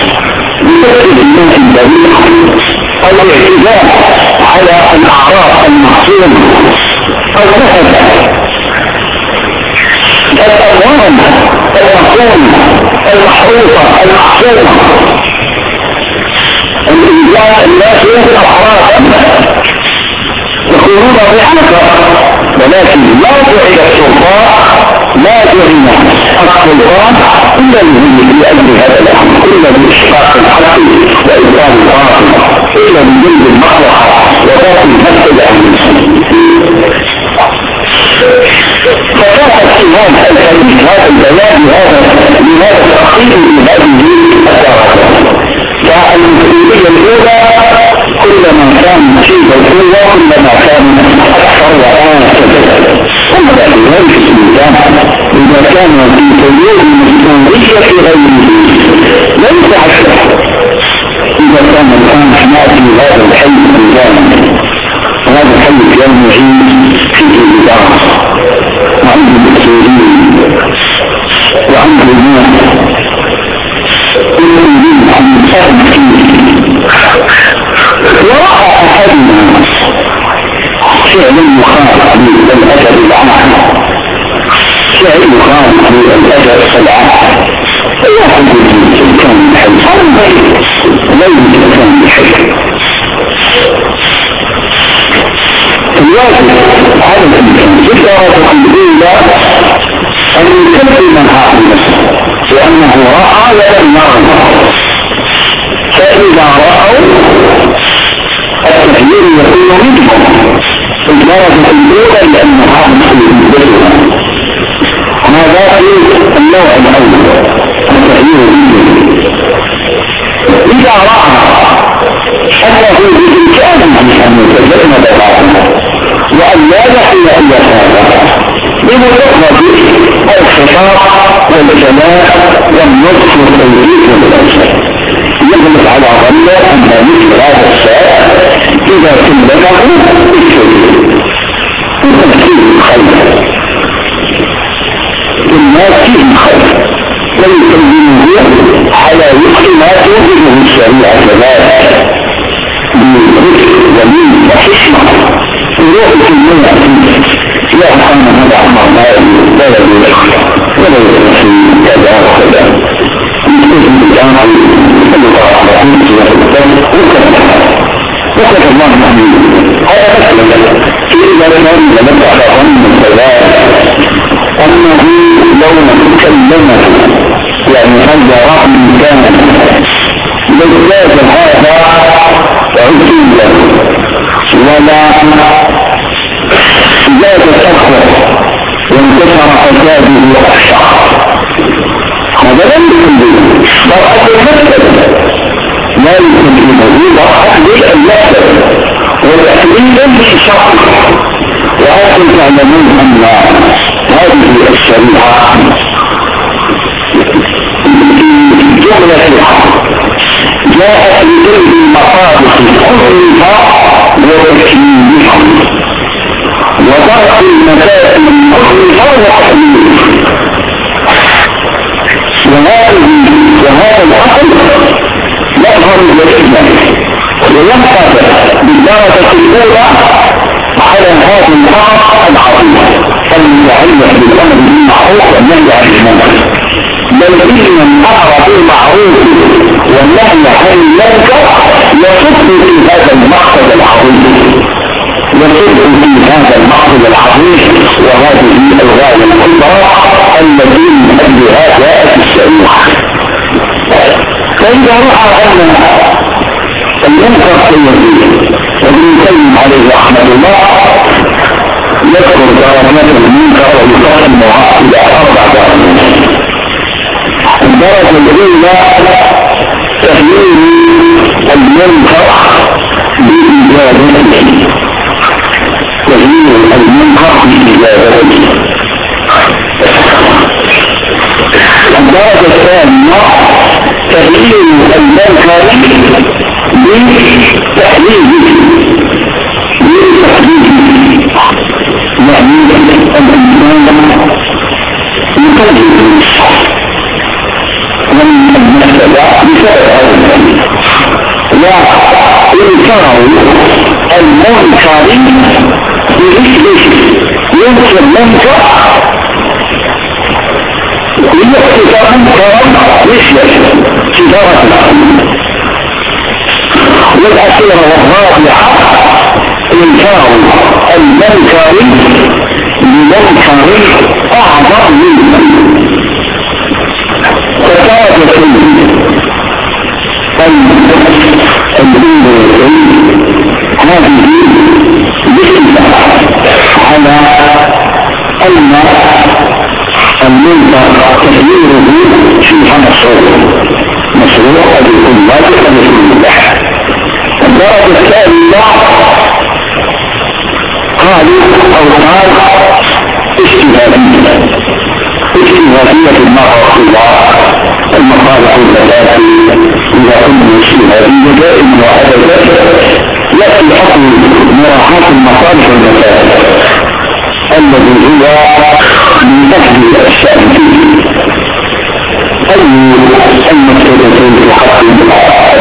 Speaker 2: بكثرة الناس البريء أو الاعتداء على الأعراف المعصومة أو نهب الأموال المعصومة المحروفة المعصومة الإنسان الناس يمكن أحرافا يكونون ضعافا ولكن لا جعل السلطان لا جعل السلطان إلا لأجل هذا الأمر إلا بإشقاق الحق وإبطال الباطل إلا بجلب المصلحة وباطل عن المسلمين فكان الإمام الحديث هذا البيان لهذا لهذا التقرير لهذه الدرجة. فالمسؤولية الأولى كلما كان شيء القوة كلما كان أكثر وآخر ثم ذلك في الإنسان إذا كان في تدور المسؤولية غيره ليس إذا كان الآن ما في هذا الحي الإنسان هذا الحي يعيش في الإدارة وعنده مسؤولين وعنده ناس يريدون أن يساعد ورأى أحدنا فعل مخالف للأدب العام فعل مخالف للأدب العام لا يمكن كان بحل لا يمكن كان بحل الواجب على الإنسان في الدرجة الأولى أن يكلم هذا النفس لأنه رأى ولم يرى فإذا رأوا التغيير يكون منهم الدرجة الأولى مسلمة هذا في النوع الأول التغيير إذا رأى أنه بإمكانه أن يتجنب ذلك وأن لا يحل أن يفعل بمجرد الخطاب والجلاء والنطق والتوجيه والإرشاد يغلب على ظنه أن مثل هذا الشيء إذا كلمه بالتوجيه وتفكير خير الناس فيهم خير ويكلمه على وفق ما توجده الشريعة كذلك بذكر ولي وحكمة يروح في المنع لا أنا هذا أمر لا لا يجوز ولا في كذا وكذا وكذا الله محمود هذا مثلا في ذلك لم ظن الثلاث أنه لو كلمه يعني هذا رأي كان لجاز هذا عزيزا ولا لا تتخذ وانتصر فساده وأخشع هذا لم يكن به مرأة المكتب لا يمكن به مرأة للمكتب وتحليلا لشخص وأنتم تعلمون أن هذه الشريعة. جملة جاءت لجلب المصالح كلها وتكميلها وضرب المسائل كلها وتحليل وهذه وهذا العقل يظهر جديدا وينقذ بالدرجة الأولى على هذا الأمر العظيم. فليتعلق بالأمر بالمعروف والنهي عن المنكر بل إن الأمر بالمعروف والنهي عن المنكر يصب في هذا المقصد العظيم. يصب في هذا المقصد العظيم وهذه الغاية الكبرى. التي من أجلها جاءت الشريعة. فإذا رأى أن المنكر سيزيد وابن القيم عليه رحمة الله يذكر درجات المنكر ويقسمها إلى أربع درجات. الدرجة الأولى تغيير المنكر بإجابته. تغيير المنكر بإجابته. الدرجة الثانية تغيير المنكر بتحليله بتحليله يعني الإنسان يقلل من المسألة بسبب وإنكار المنكر بمثله ينكر المنكر يحدث منكرا مثله تجارة العالم والأخيرة والرابعة إنكار المنكر بمنكر أعظم منه فكانت الدين هذه بالاتفاق على أن المنكر تغييره فيها مشروع. مشروع قد يكون واجب قد يكون مباح الدرجة الثانية قالوا أو قال اجتهادية. اجتهادية المرأة المصالح الثلاثة إذا كنا اجتهادية دائما وأبدا يأتي حكم مراحات المصالح المسائل الذي هو أجل الشأن فيه أي المسألتين تحكم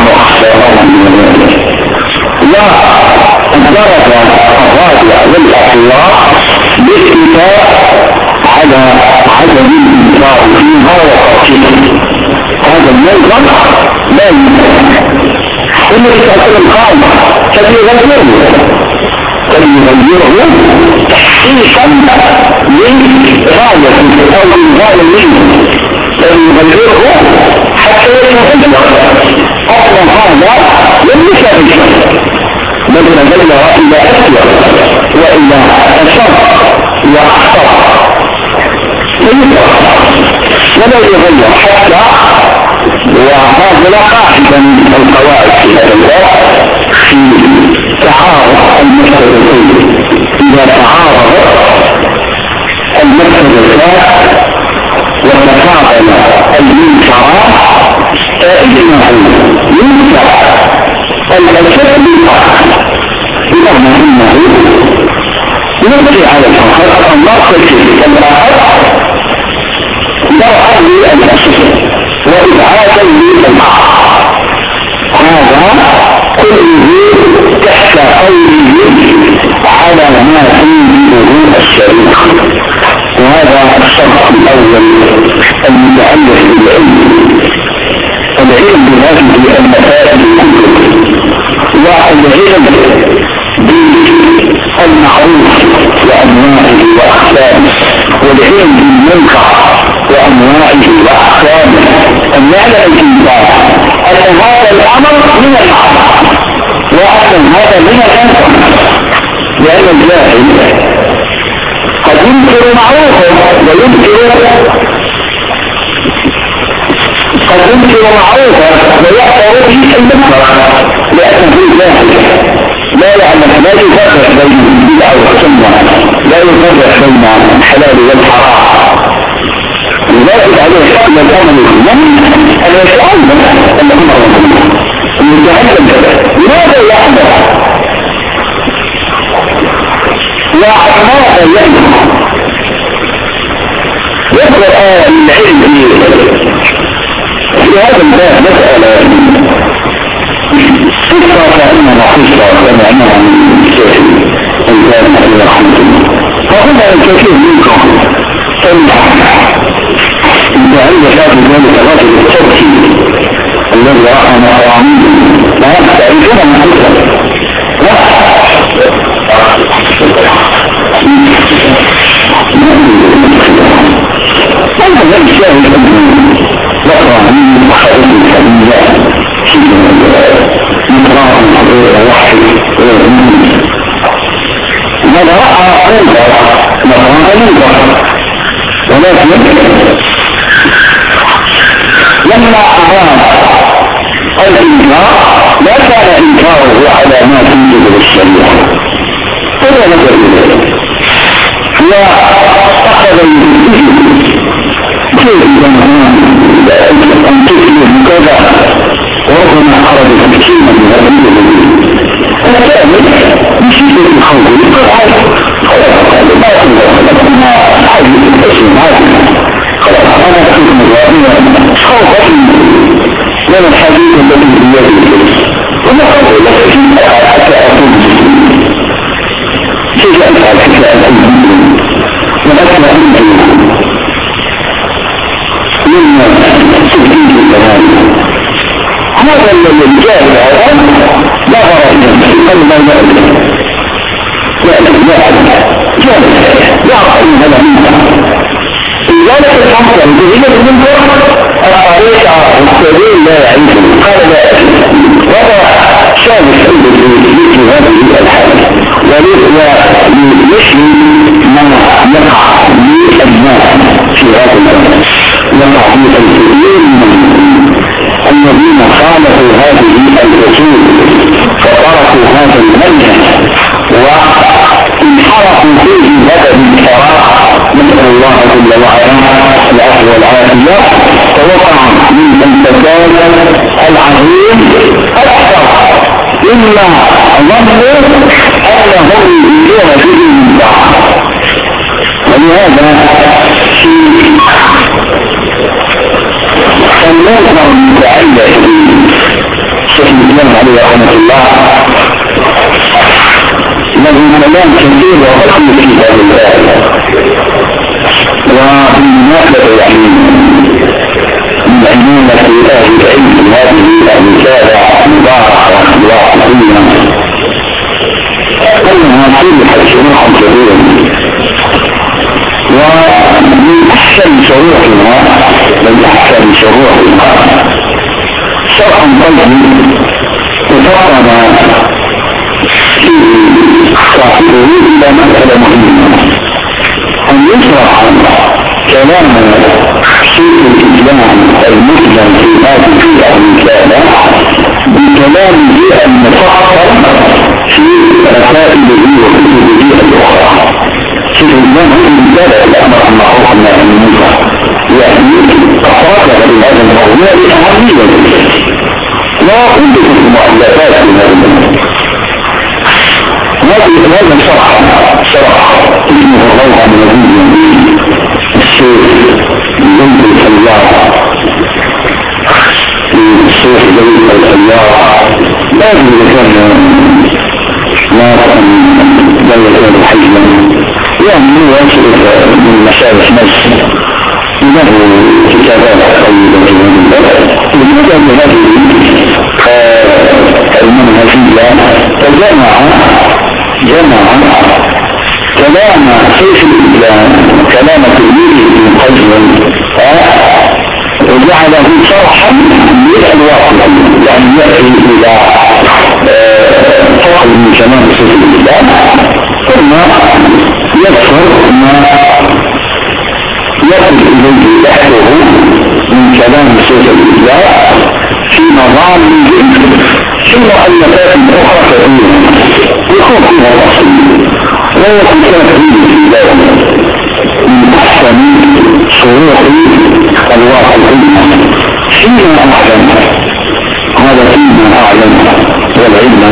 Speaker 2: مخصرة من ذلك والدرجة الرابعة للأخلاق بالاتفاق على عدم الإنكار فيها وتركها هذا المنكر لا يمكن النبي صلى الله عليه وسلم فليغيره تحقيقا لغاية أو لغاية منه. فليغيره حتى يتغير. أصلا هذا لم يشاهد بل تغير إلى أسوأ وإلى أشر وأخطر ولا يغير حتى وهذا قاعدة من القواعد في هذا في تعارض المسألتين إذا تعارض المسألتان وتفاضل المنكرات فإنه ينكر الأشد بمعنى أنه يبقي على الفقر النص في الآخر درعا للأسف وإبعادا للمعنى هذا كله تحت قوله على ما فيه الشريك. وهذا الشرط الأول المتعلق بالعلم. العلم بهذه المسائل والعلم بالمعروف وأنواعه وأحكامه. والعلم بالمنكر وأنواعه وأحكامه. أن يعلم الإنسان أن هذا الأمر من المعروف وأن هذا من الأنفر لأن الجاهل قد ينكر معروفا وينكر قد ينكر معروفا ويحفر به المنكر. لأنه جاهل لا يعلم لا يفرق بين البدع والسنة لا يفرق بين الحلال والحرام. لذلك عليه حكم الامر الامم ان يتعلم الامر الامم ان يتعلم كذا لماذا يعلم وماذا يعلم يقرا العلم في هذا الباب مساله قصة فإنها قصة سمعناها من الشيخ الإنسان عليه رحمة الله فهنا الكثير منكم كل شاب ذلك الرجل التركي الذي رأى نصراني لا تعرفون من كثر أنا ذلك شاهد نصراني وحرم الكبيرة في مقرار الحضور الوحي ماذا رأى أنت نصراني ولكن لما أراد الإنكار لا كان إنكاره على ما توجد الشريعة هذا نظر إليه وأخذ كيف أن تسلم كذا وربما خرج كثيرا من هذا الثاني بشدة الخوف القرآن خلاص ما يكون حاجة التسليم هذا خلاص أنا أحكم الرابعة خوفا من الحديث الذي بيده وما خوف لك حتى أكون كيف أفعل حتى أكون وأسمع مما تبديد الكلام هذا الذي جاء العوام لا غرض قال ما يأتي يأتي يأتي يأتي يعقل هذا منها لذلك الحمد لله المنكر الطريقة والسبيل لا يعيش قال لا وضع ثالث مثل هذه الحالة ويشفي ما يقع للأجناس في هذا الأمر يقع في الكثير من الذين خالفوا هذه الاصول فتركوا هذا المنهج وانحرفوا فيه بدل الفراغ نسال الله جل وعلا العفو والعافيه فوقع من الفساد العظيم مما ظنوا انهم يريدون به من بعض ولهذا في فالنظر المتعلق شيخ الإسلام عليه رحمة الله له كلام كثير وفصل في هذه وبالمناسبه يعني من عمومة أهل العلم هذه الرسالة مباركة وعظيمة أنها صلحت شروحا كثيرا ومن أحسن شروحها من أحسن شروحها شرح طيب تفرد فيه صاحبه إلى مسألة مهمة أن يشرح كلام شيخ الإسلام المسلم في هذه الرسالة بكلامه المفصل في رسائله وكتبه الأخرى. شيخ الإسلام هو الرسالة الأمر المعروف عن المنكر يعني أخرج هذا الموضوع لأهميته وكل المؤلفات في هذا الموضوع. هذا شرح. شرح الشيخ زيد الفلاح الشيخ زيد الفلاح لازم يكون ناس لا يكون حجما. يعني هو من مشايخ مصر له كتابات طيبة جدا لماذا هذه المنهجية تجمع جمع كلام شيخ الإسلام كلام تلميذه ابن قيم وجعله شرحا للواقع يعني يأتي إلى فصل من كلام شيخ الإسلام ثم يذكر ما يصل إليه بحثه من كلام شيخ الإسلام في نظام في مؤلفات أخرى كثيرة يكون فيها تفصيل ويكون تفصيل في ذلك. من أحسن شروط فيما أعلم هذا فيما أعلم والعلم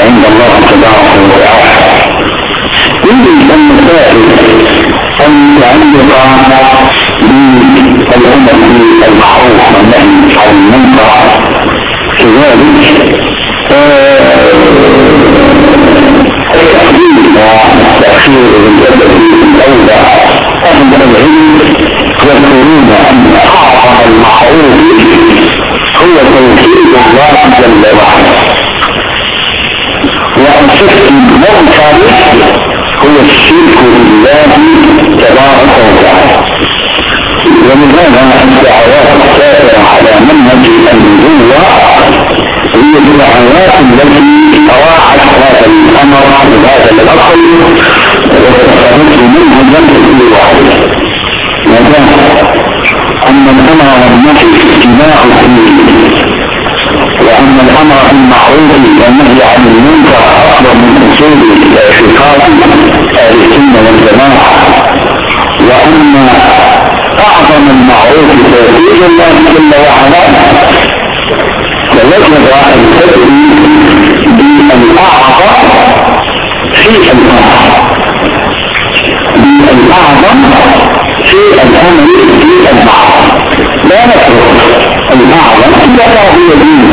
Speaker 2: عند الله تبارك وتعالى. يوجد المسائل المتعلقة بالأمر المعروف والنهي عن المنكر. كذلك تأخير الجبل الأولى أهل العلم يقولون أن أعظم المعروف هو توحيد الله جل وعلا وأن شرك المنكر هو الشرك بالله تبارك وتعالى. ومن هذا الدعوات السائرة على منهج النبوة هي الدعوات التي راحت هذا الأمر وهذا الأصل وتصرفت منهجا في واحد ماذا؟ أن الأمر والنهي اتباع الدين وأن الأمر بالمعروف والنهي عن المنكر أصلا من أصول اعتقاد أهل السنة والجماعة وأن أعظم المعروف توحيد الله جل وعلا. فوجب أن تدري بالاعظم في الاعظم بالاعظم في الأمر في المعروف. لا نترك الاعظم إلا هو دين.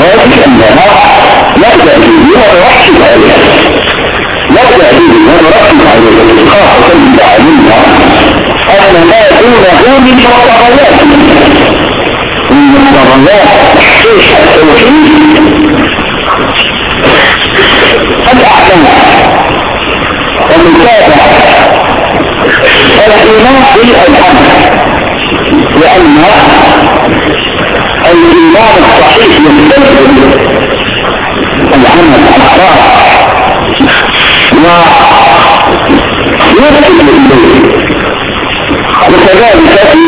Speaker 2: ولكن انها لا تأتي ونركز عليها لا تأتي ونركز عليها خاصة إذا أن ما دونه من مقتضيات شيخ التوحيد الأحكام ومتابعة الإيمان بالأمر لأن الإيمان الصحيح يستلزم العمل الصالح ويرتب إليه. وكذلك في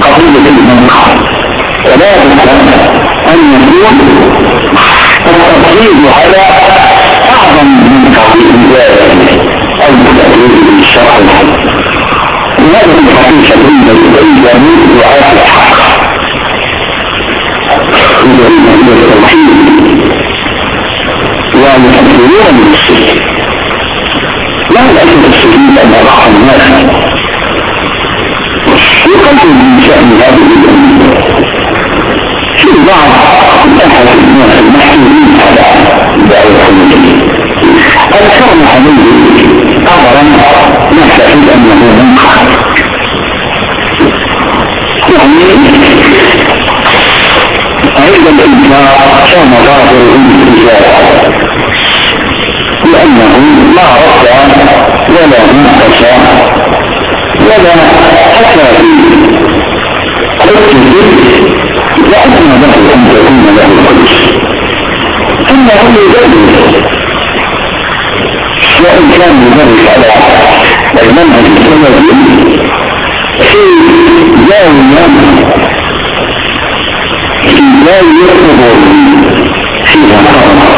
Speaker 2: قضية المنكر ولا بد أن يكون التركيز على أعظم من قضية أو تأويل الشرع. وهذا في حقيقة الإيمان دعاة الحق يريد التوحيد ويحذرون من الشرك لا الأسف الشديد أن بعض الناس. يقدم من شأن هذه الأمور في بعض أحد الناس المحسوبين على دعوة المسلمين أذكرنا عليه أمرا نعتقد أنه منكر يعني عند الإنكار كان ظاهر الإنكار لأنه لا رفع ولا منقصة ولا حتى في قدس لأن له أن تكون له القدس. إنه يجدد وإن كان بذلك على المنهج السلفي في زاوية في زاوية فيها قبر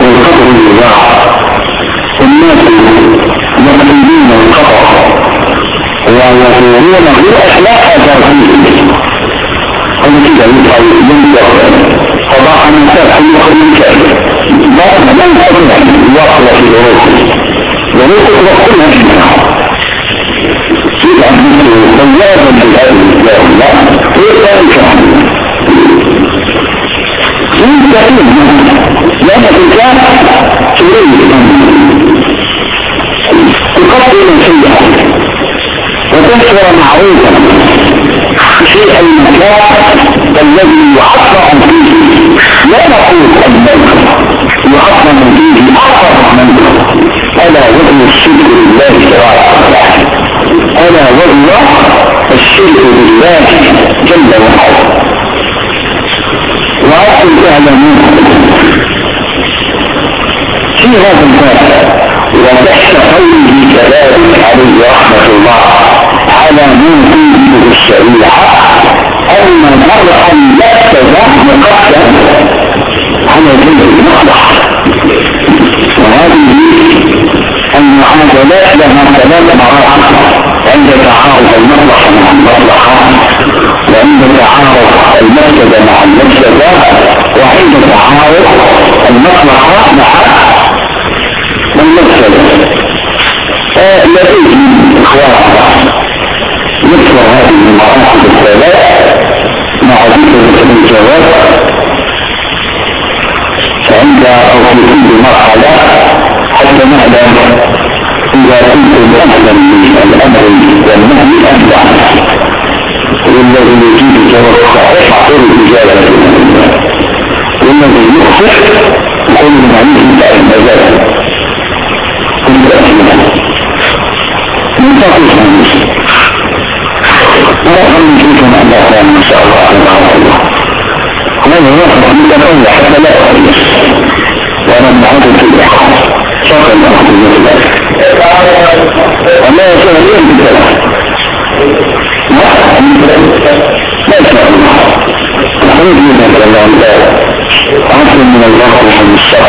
Speaker 2: والقبر يباع والناس يقلدون القبر ويقولون في أخلاق ذاتيه هم كده يطلع ينكر قضاء النساء أن يخرج من كافر ما لا يستطيع الواقع في ظروفه ظروفه تدخلها في النار يبقى مجازا بالهذا الاسلام لا إيه ذلك يستقيم لأن الانسان تريد تقدم شيئا وتنشر معروفا في المكان الذي يحرم فيه. لا نقول الموت يحرم فيه أكثر منه ألا وهو الشرك بالله تبارك ألا وهو الشرك بالله جل وعلا. وأنتم تعلمون في هذا الباب وتحت قوله كذلك عليه رحمة الله. على من فيه الشريعة. أن المرأة يتبع مقدم على جنب المصلحة وهذه المعادلات لها ثلاث مراحل عند تعارض المصلحة مع المصلحة. وعند تعارض المفسدة مع المفسدة وعند تعارض المصلحة مع المفسدة لديه إخوان يذكر هذه المراحل الثلاث مع ذكر الجواب فعند أو في كل مرحلة حتى نعلم إذا كنت أهلا بالأمر والنهي أهلا والذي يجيب الجواب الصحيح معقول الإجابة والذي يخفف يقول من عليه المجال كل أهلا من تقول ورغم من كيف أن الله تعالى إن شاء الله سبحانه الله هذا يوافق من تقول حتى لا أقول وأنا معود في الإحقاق شكرا لأخذ الله وما يكون اليوم بالثلاث لا لا شاء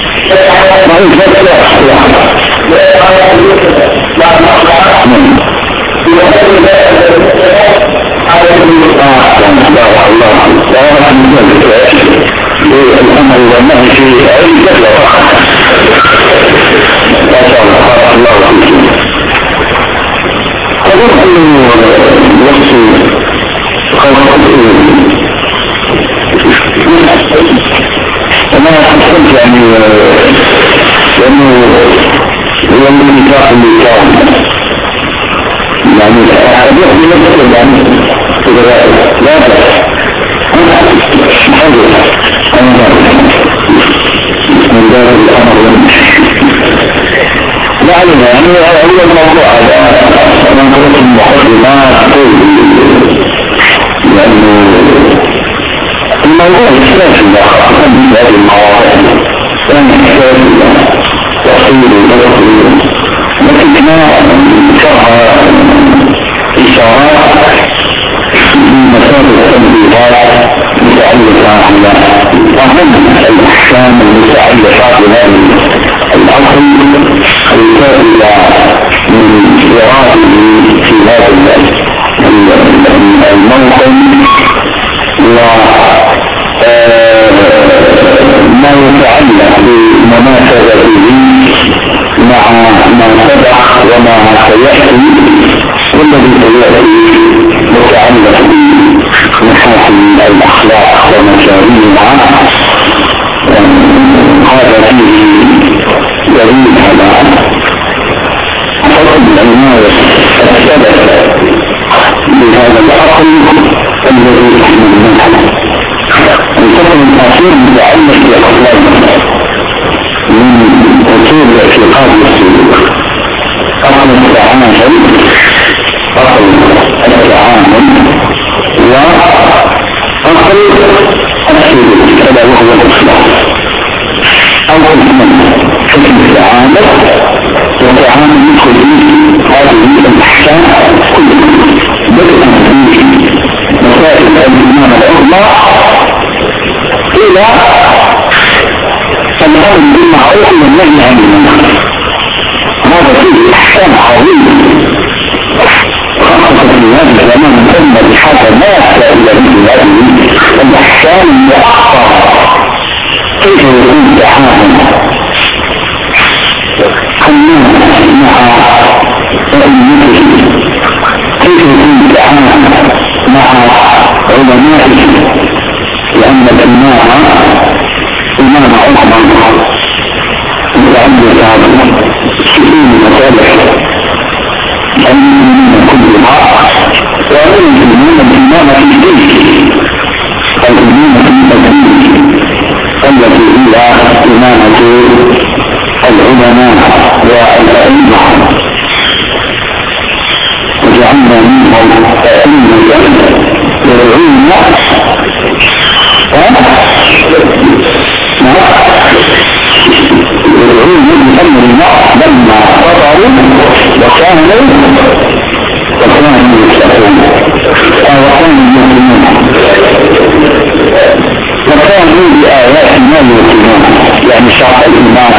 Speaker 2: ما الأمر والنهي في عدة فقط ما شاء الله الله فيكم أظن أنه يحصي أنا حسنت يعني لأنه هو من نطاق النظام يعني أبيح بنفسه يعني لا بأس أنا من دار الأمر لا علم يعني هو الموضوع هذا من قلت المقدمات لأنه الموضوع يحتاج إلى خاصة بهذه المواضيع كان إلى تفصيل وتفصيل لكن ما شرح إشارات مسائل التنبيهات متعلقة على أهم الأحكام المتعلقة بهذه الأصل الكائنة من إرادته في هذا الموطن وما يتعلق بمناسبته مع ما سبق وما سيأتي والذي سيأتي متعلق بمحاسن الأخلاق ومشاريعها. هذا فيه دليل على فضل العناية السبب بهذا العقل الذي نحن منه الفضل الأخير متعلق بأخلاق من أصول الاعتقاد والسلوك. أصل التعامل. أصل التعامل. وأصل السلوك. ألا وهو الإصلاح أول من حكم التعامل. وتعامل يدخل فيه هذه الأحكام كلها. بدءا من مسائل الإيمان العظمى إلى الأمر بالمعروف والنهي عن المنكر هذا فيه إحكام عظيمه خاصة في هذا الزمان بحاجة ماسة إلى مثل هذه الأحكام المؤخرة كيف يكون التعامل الناس مع أئمته كيف يكون التعامل مع علمائه؟ لأن الإمام إمام عظمى متعدد سنين مصالح المؤمنين كلها ويجبون الإمام في البيت. الإمامة في البيت. التي هي إمامة العلماء والأئمة. وجعلنا منهم أئمة يدعون يدعون من أمر الله لما قطعوا وكانوا وكانوا يتقون وكانوا يؤمنون وكانوا بآياتنا يؤمنون يعني شرع الإيمان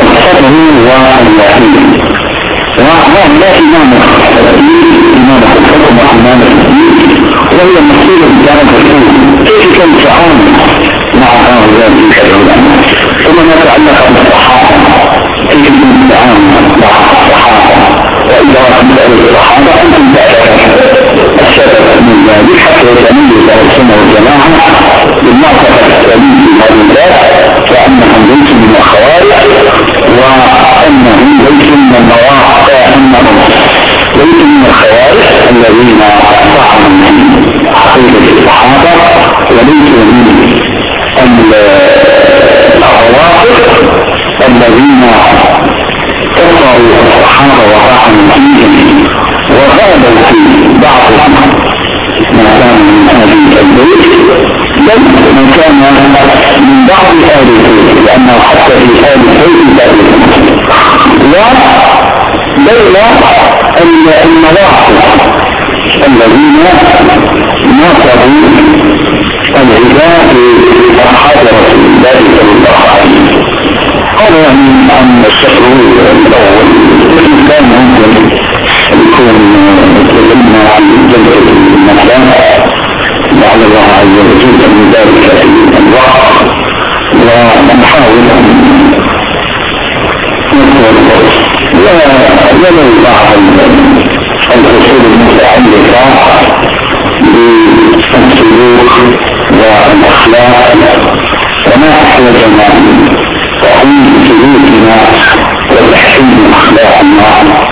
Speaker 2: الصبر واليقين وهم لا إمام إمام الحكم وإمام الدين وهي مسؤولة بجانب الرسول كيف كان التعامل مع هؤلاء العلماء ثم ما يتعلق بالصحابة كيف يكون التعامل مع الصحابة وإذا رحمت الصحابة أنتم السبب من ذلك حتى يتميز السنة والجماعة بالمعتقد السليم في الباب فأنهم ليسوا من الخوارج وأنهم ليسوا من المواقع أنهم ليسوا من الخوارج الذين طعنوا من عقيدة الصحابة وليس من العواطف الذين كفروا الصحابة وطعنوا فيهم وغابوا في بعضهم ما كان من هذه البيت بل ما كان من بعض آل البيت لأنه حتى في آل البيت لا. بين المواقف الذين نصروا العباد رسول الله صلى الله عليه وسلم يعني عن الأول الإنسان ممكن يكون تكلمنا عن جزء المكان لعل الله. عز وجل أن يبارك الوقت ونحاول أن بعض الأصول المتعلقة بالسلوك والأخلاق وما أحوجنا تحويل سلوكنا وتحسين أخلاقنا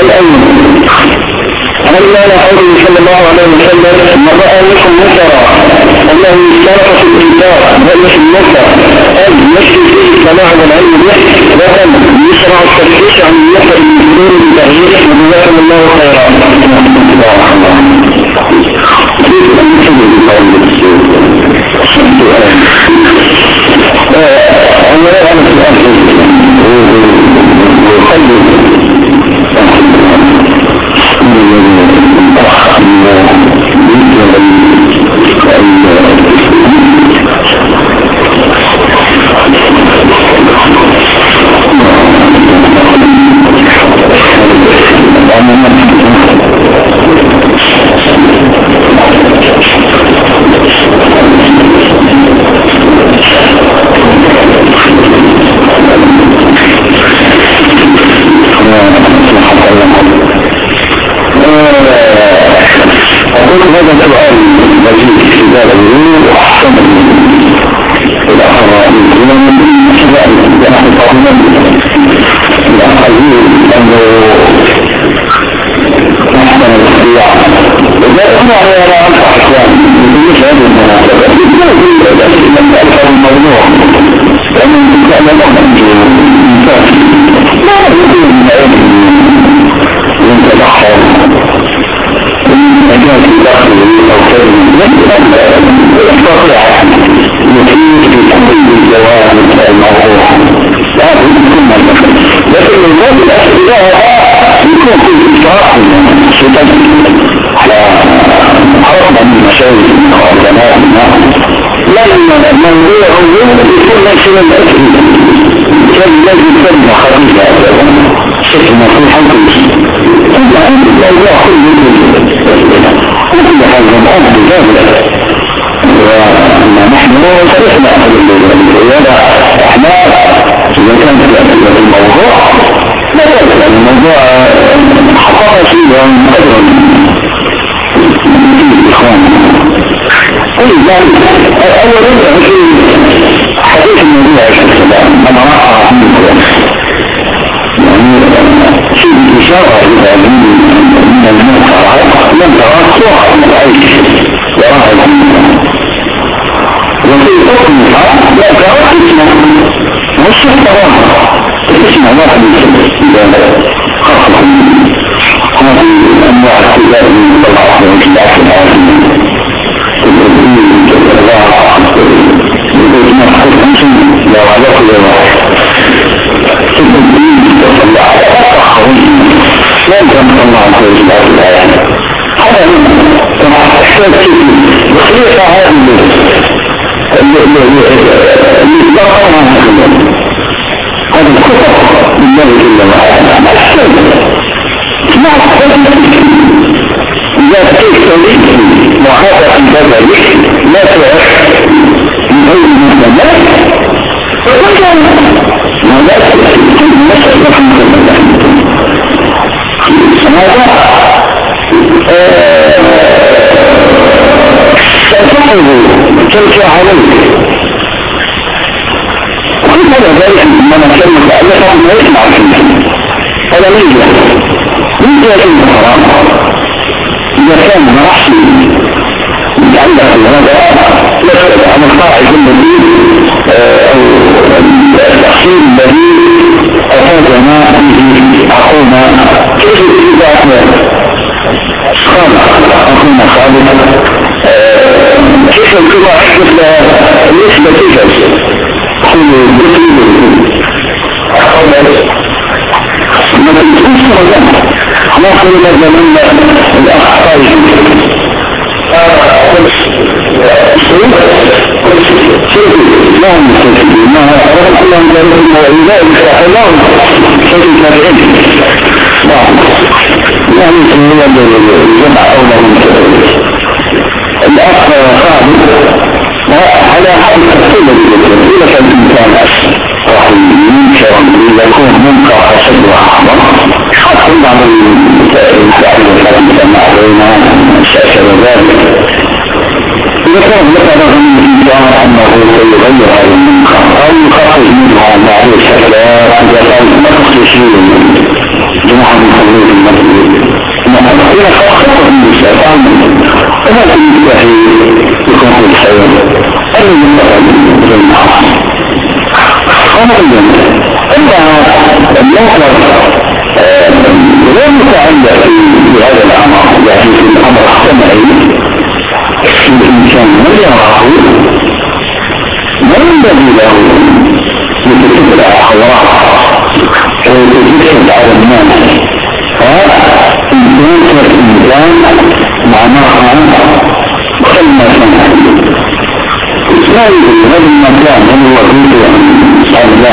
Speaker 2: الأول هل لا قوله صلى الله عليه وسلم من رأى منكم نصرا؟ أنه اشترك في الإنكار رؤية النصر. أي يشرك فيه السماع والعلم به وكان يشرع التفتيش عن النصر المسلمين بتغييره وجزاكم الله خيرا. أولا luego. السنة الأخيرة كان لازم تبنى خريطة شكل نصيحة ثم أنت لا يأخذ منه وكل هذا الأمر دولة ونحن لا يصرحنا أهل الرياضة إحنا إذا كان في الموضوع لا يصرح الموضوع حقاقة شيئا مقدرا من الإخوان قل ذلك أولا حديث النبي عليه الصلاة والسلام لما يعني في الإشارة إلى من المنكرات لم ترى صورة من العيش وراها وفي حكمها لا ترى اسمه مش تراها اسم واحد إذا خاصكم هذه أنواع التجارة من الله عز وجل في العالم من الخمس لو علاقه لواحد ست الدين وصلى على لا يمكن الله عز وجل هذا يعني هذا تحتاج بخليفة هذه اللي اتبقى هذا الكفر بالله جل وعلا ما تحتاج ما تحتاج إذا تكتب معاذة بدلك لا تعرف كل مسألة رحمة الله هذا ستحفظ تلك عليك كل ذلك ما نسمى متألفة ما يسمع فيه هذا ميزة ميزة الحرام إذا كان محسن عندك هذا يسأل عن القاعدة الذي أو التحصيل الذي أفادنا به أخونا كيف إذا قال أخونا خالد كيف القطع مثل النسبة كيف كل ما تنسوش رجاء ما قلنا زمان الأخ طيب لا مستجد ما رغم الله ذلك الموعداء سنوية الجمع أولا من الأخ خالد على حد تفصيل التفصيل كالإنسان راح ينكر يكون منكر أشد وأعظم حتى بعض المسائل التي تسمع بين الشاشة وذلك إذا كان ذكر الإنسان أنه سيغير هذا المنكر أو يخرج منها بعض الشكلات كان ما تخرج جماعة من خلوه المسجد إذا خاصة النساء فما في مستحيل يكون الحياة أي من الجماعة خمريا إلا النظر لا يتعلق في هذا الأمر يعني في الأمر السمعي الإنسان من يراه ما ينبغي له يتتبع أحواه ويتجسد على الناس فإنسان الإنسان معناها كلمة لا يدري هذا المكان هل هو بيته أم لا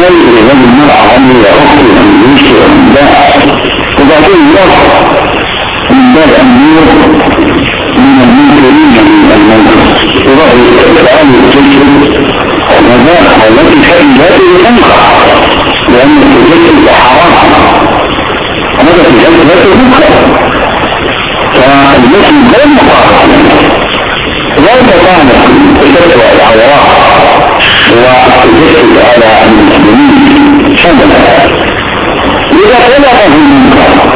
Speaker 2: لا يدري هذا المرأة هل هي أخته أم بيته أم لا وبعدين يرفع من باب أمير من المنكرين من المنكر ورأي تعالي الجسد وذاك التي كان لا تنفع لأن الجسد حرام هذا الجسد لا تنفع فالمسلم غير مقارنة لا يتطابق الفتوى العوراء والذكر على المسلمين شملا إذا طلبه المنكر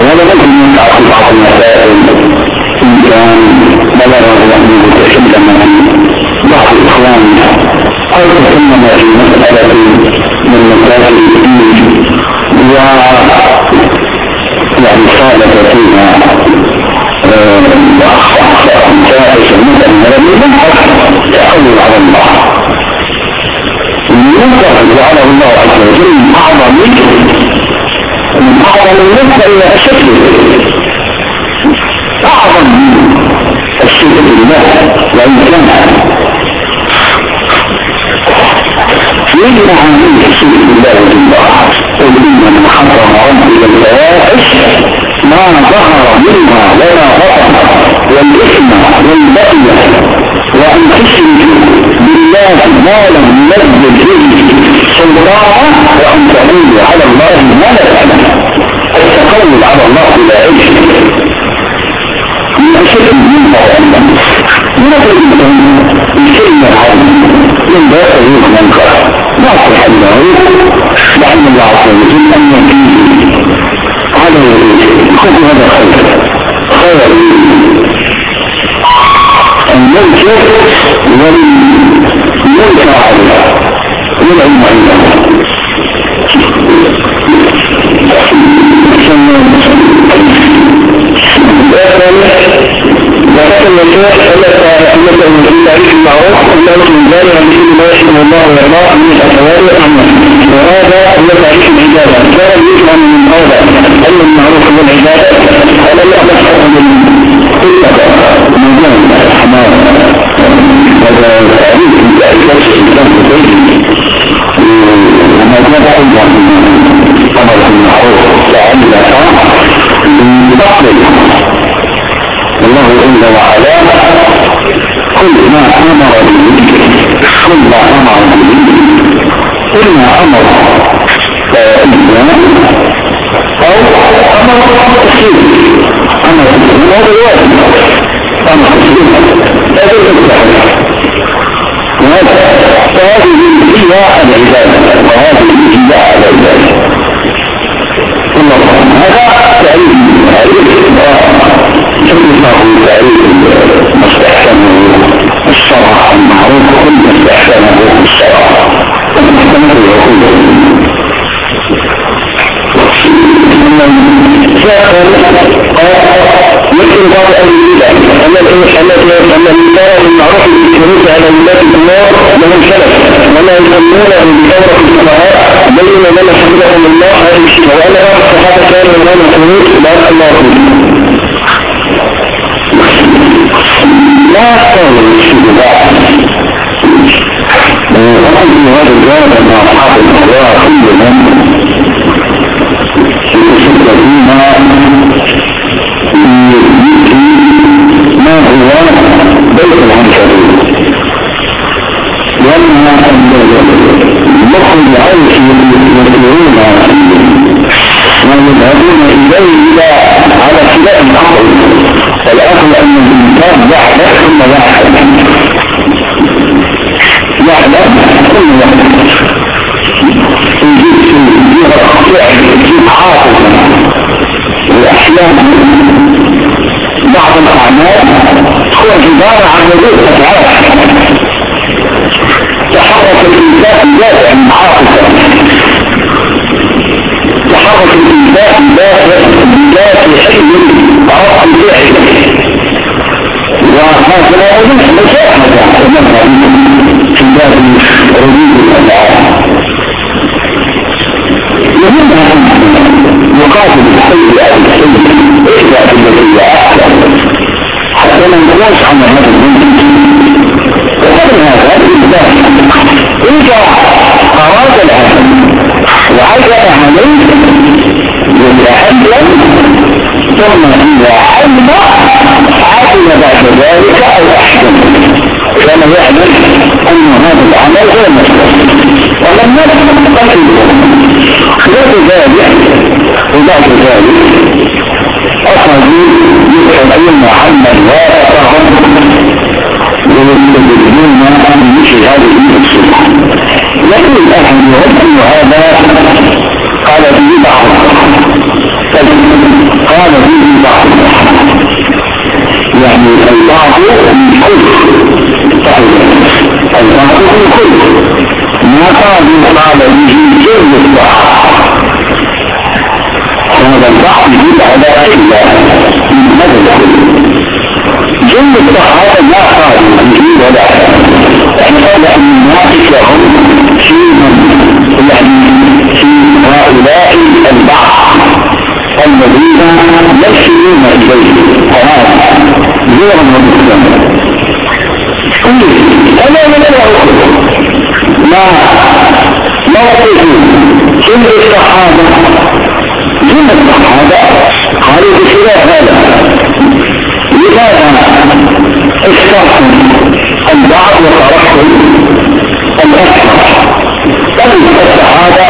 Speaker 2: بد من تعطي بعض المسائل إن كان بلغه أنه تكلم عن بعض إخواننا أو تكلم في مسألة من مسائل الدين و يعني صالة فيها المسألة من من أعظم من أعظم المنكر إلى أعظم من الشرك بالله وإن كان يجمع عليه الشرك بالله والله إن حرم ربي الفواحش ما ظهر منها ولا بطن والإثم والبغي وأن تشركوا بالله ما لم ينزل به سلطانا وأن تقولوا على الله ما لا تعلم التقول على الله بلا علم من أشد من تعلم نقل بكلمة العلم من ذات الروح منكر لا تحله لأن الله عز وجل أن يكيه على خذ هذا خير خير المنكر والمنكر عليه والعلم ولكن الشيخ أنك أنك من تعريف المعروف أنه ذلك مثل ما يحكم الله ويرضاه من والأعمال وهذا هو تعريف العبادة. كان يفهم من هذا أن المعروف هو العبادة. هذا لا نفهم من المعروف لعل من فضل الله عز ما أمر به كل ما أمر به كل ما أمر الانسان أو أمر التسليم أمر التسليم هذا الواجب أمر التسليم هذا الواجب فهذه هي العبادة وهذه هي العبادة هذا تعريف تعريف ما استحسنه الشرع المعروف كل ما استحسنه الشرع يقول مثل بعض أهل البدع أن إن النار المعروف بالشروط على ولاة الأمور لهم سلف. وما يسمونه بدورة الفقهاء بين من حفظهم الله هذه الشيء. وأنا بعض الصحابه كانوا يرون الخروج بعد الله لا تقول الشبهات وقد هذا الجانب مع أصحاب الاهواء كلهم. الذين ما هو بيت العنكبوت لأن المخرج عيش يسيرون ويذهبون إليه على خلاف الأمر الأصل أن الإنسان يحدث ثم يحدث يحدث ثم يحدث يجيب حافظا الأحلام بعض الأعمال هو عبارة عن وجود أفعال. تحرك الإنسان دافع حافظا تحرك الإنسان دافع بدافع عرف الفعل. وهذا ليس مشاهدة في باب ردود الأفعال ومنها أو الحي. إحدى بالتي هي احسن حتى ما نقولش عن هذا الدين. وقبل هذا الإنسان. اذا أراد العمل وعجل عليه يتحلم ثم إذا حلم عدل بعد ذلك أو احسن كان يعلم أن هذا العمل هو مسلم يكن قتله بعد ذلك وبعد ذلك أخذوا يتبعون محمد وآخرهم ويستدلون عن مثل هذه الصفة يقول أحدهم أن هذا قال به بعض. قال به بعض. يعني البعض من كل. البعض من كل. ما قال قال به جل الصحابة هذا البحث يجب على إلا من هذا جل الصحابة ما قالوا به ولا قال أن الناس لهم في يعني في هؤلاء البعض الذين يسلمون إليه. هذا زورا ومسلما أنا لا ما ما وقفوا كل الصحابة. كل الصحابة. قالوا بخلاف هذا. لماذا اشتركوا البعض وتركوا الأكثر؟ بل الصحابة.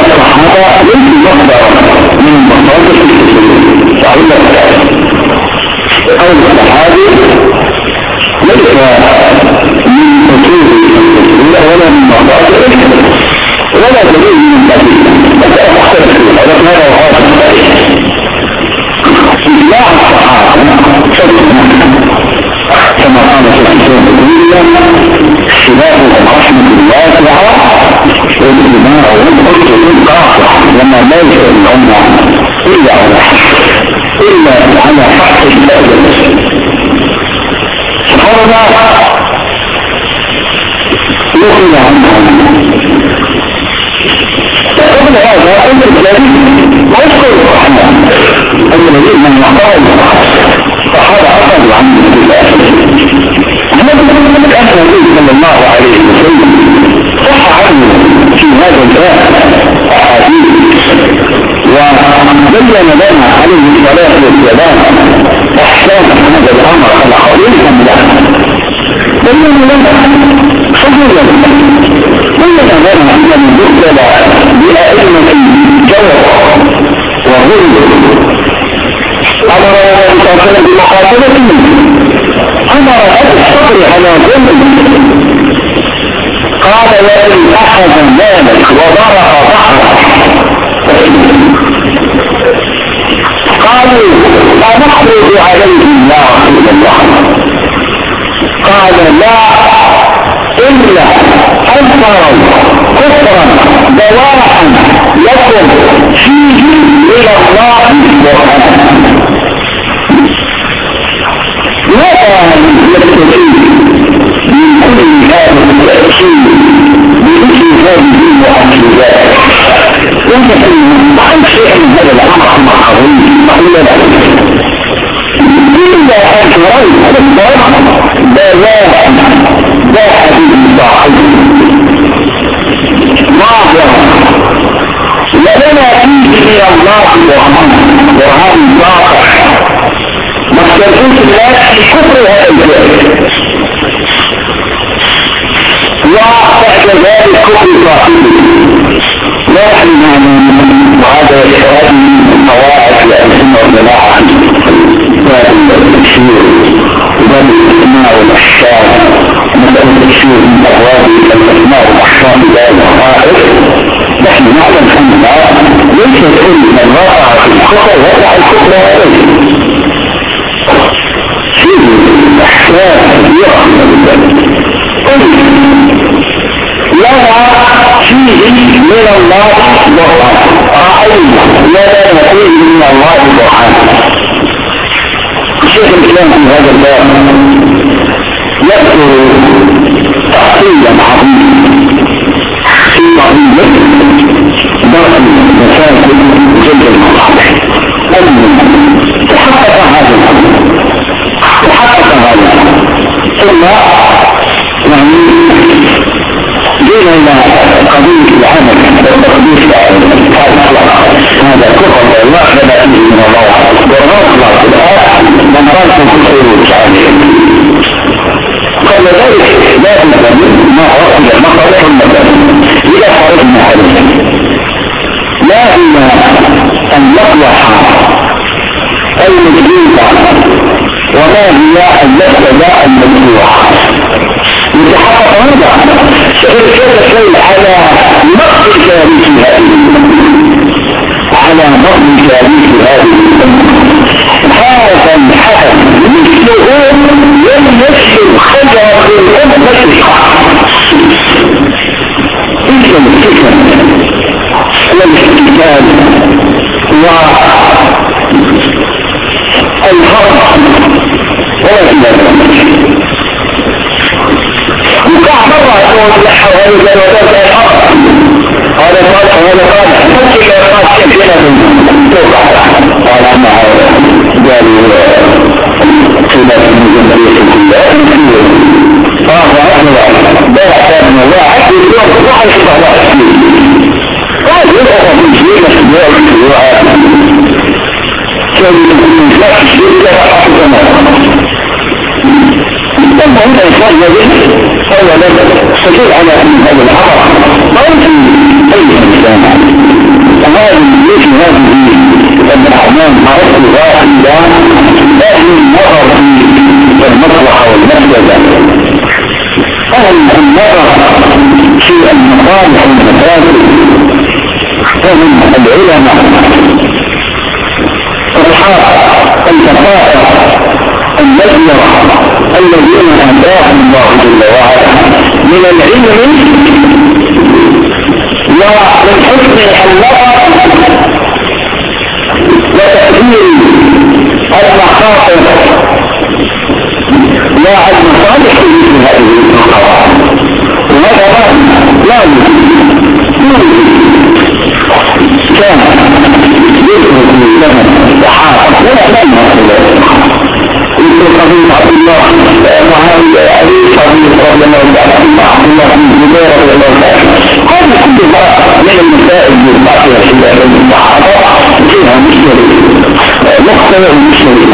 Speaker 2: الصحابة ليسوا مصدر من مصادر التسليم صحيح. قول الصحابي ليس من أصول ولا من مصادر ولا دليل من دليل مسألة مختلفة ولكن هذا هو اتباع الصحابة كما قال في الكتاب الدنيا خلافهم رحمة الله. والإماء والحجة القاطع لما لا يشعر الأمة إلا على إلا على حق الأدب هذا يخرج عنه فقبل هذا أن الجديد ما يذكر الرحمن الذي من يقال فهذا أخذ عن الله النبي صلى الله عليه وسلم صح عنه في هذا الباب أحاديث وبين لنا عليه الصلاة والسلام احسان هذا الامر على خطير بينوا لنا فضولا بينا لنا بائمه الجور وظلم أمر الله تعالى بمقاتلته أمر الصبر على ظلم قال وإن أخذ مالك وضرب ظهرك قالوا أنخرج عليهم يا رسول الله. قال لا إلا أن كفرا دواء لكم فيه إلى الله برهان ماذا يستفيد من هذا التأكيد بمثل هذه المعجزات؟ وانت عن شيء من هذا الأمر أمر عظيم ولا لا الا ان تريد الضرر بلاء لا حبيب صاحب ظاهرا لنا فيه من الله برهان واقع ما تكون الناس في كفر هذا الجهل وبعد ذلك كفر صاحبه لا وهذا من قواعد الألسنة والجماعة باب التكفير وباب الأسماء والأحكام مسألة التكفير من أبواب الأسماء والأحكام باب الحقائق نحن نعلم أن ليس كل من وقع في الكفر وقع الكفر عليه. فيه أحكام كثيرة. من ذلك لنا فيه من الله برهان رأينا لنا فيه من الله برهان شيخ الإسلام في هذا الباب يذكر تفصيلا عظيما في قضية درء المساجد جلد المصالح. أن تحقق هذا الأمر. تحقق هذا الأمر. ثم يعني جينا قضية العمل. وتقدير هذا كفر بدا فيه من الله. في الآن من رأيكم في خروج عليه قبل ذلك لا من ما إلى مصالح المدن إلى خارجنا عليه لا إلا أن يصلح المجيبة وما هي يبتدأ المجموعة يتحقق هذا. فإن كان الشيء على نقص كارث هذه على نقص كارث هذه هذا الحدث مثله لم يسلم خجر الأمة تلك الفتن والاستقبال والهرب ولا إلى وقع مرة وهي جلوات الحق هذا صالح وهذا صالح ممكن لو قال كثيرا من توقع قال مع قالوا خلاف من جمهورية الكلية فهو أهل ده اعتاب من الله عكس اليوم روح يشبه الله ثم هنا إنسان يجب لك سكير على أن هذا العرب أو في أي إنسان وهذه ليش هذه الأعمال عرفت واحدة لكن النظر في المصلحة والمفسدة أهل النظر في المصالح والمفاسد فهم العلماء أصحاب الكفاءة النذر الذين هداهم الله جل وعلا من العلم ومن حسن النظر وتقدير المخاطر لا المصالح في هذه القواعد وهذا لا يوجد كان يدخل في زمن الصحابه ولا لم مثل قضية عبد الله معاوية علي قضية رضي الله عنه عبد الله بن زبير رضي الله عنه هذه كلها من المسائل الباقية في الصحابة فيها مشترك مختلف مشترك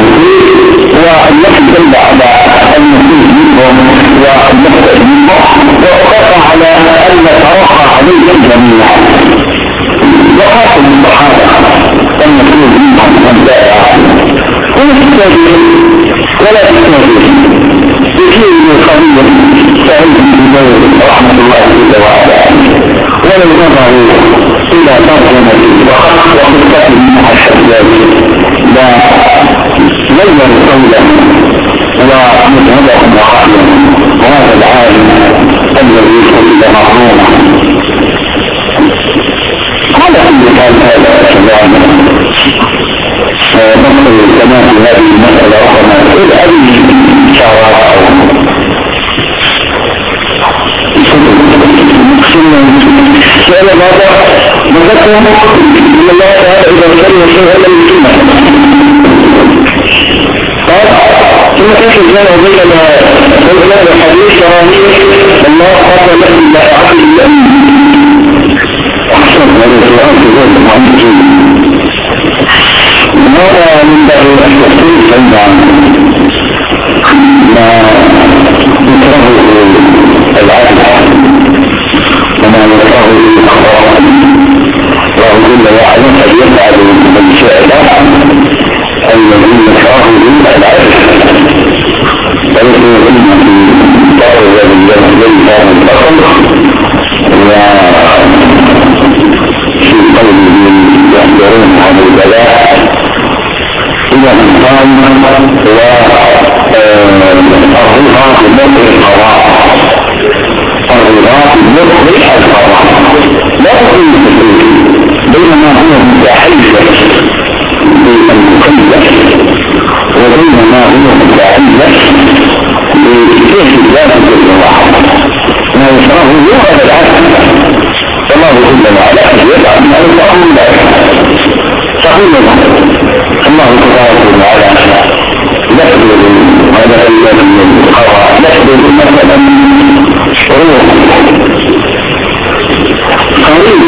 Speaker 2: والنقد على المسيح منهم والنقد منهم وأقطع على أن عليهم جميعا وخاصة الصحابة أن يكون منهم من دائع ويستجيب ولا تستجيب يجيب من خليل سعيد بن رحمة الله تعالى ولو نظروا إلى ترجمة وخط وخطة من الحجاج لا غير قولا ومذهبهم وعقلهم وهذا العالم الذي كتب مظلوما على كل حال هذا كلام. نقل كمان في هذه المسألة ربما إلى أي شعراء سؤال ماذا نذكر من الله تعالى إذا ذكرنا شيئا لم يتم قال ثم كيف الجمع بين ما قلنا الحديث رامي الله قال لكم لا الله أحسن هذا السؤال في ذلك مهم باب التفصيل عند ما يكرهه العدل وما يكرهه الاخبار وهو وعلا قد يفعل من شاء الذي يكرهه العدل فليس يظن في لله الفضل وفي قوله يحذرون عن البلاء قال والرضا بمطر القضاء الرضا بمطر القضاء لا تكون بينما هو متحيز بالمكلف وبينما هو متحيز بكيف ذات الرضا ما يشرحه لغة العالم فالله جل وعلا ما يشرحه الله صحيح الله تبارك وتعالى يقبل هذا الذي قرأ يقبل مثلا روح قريب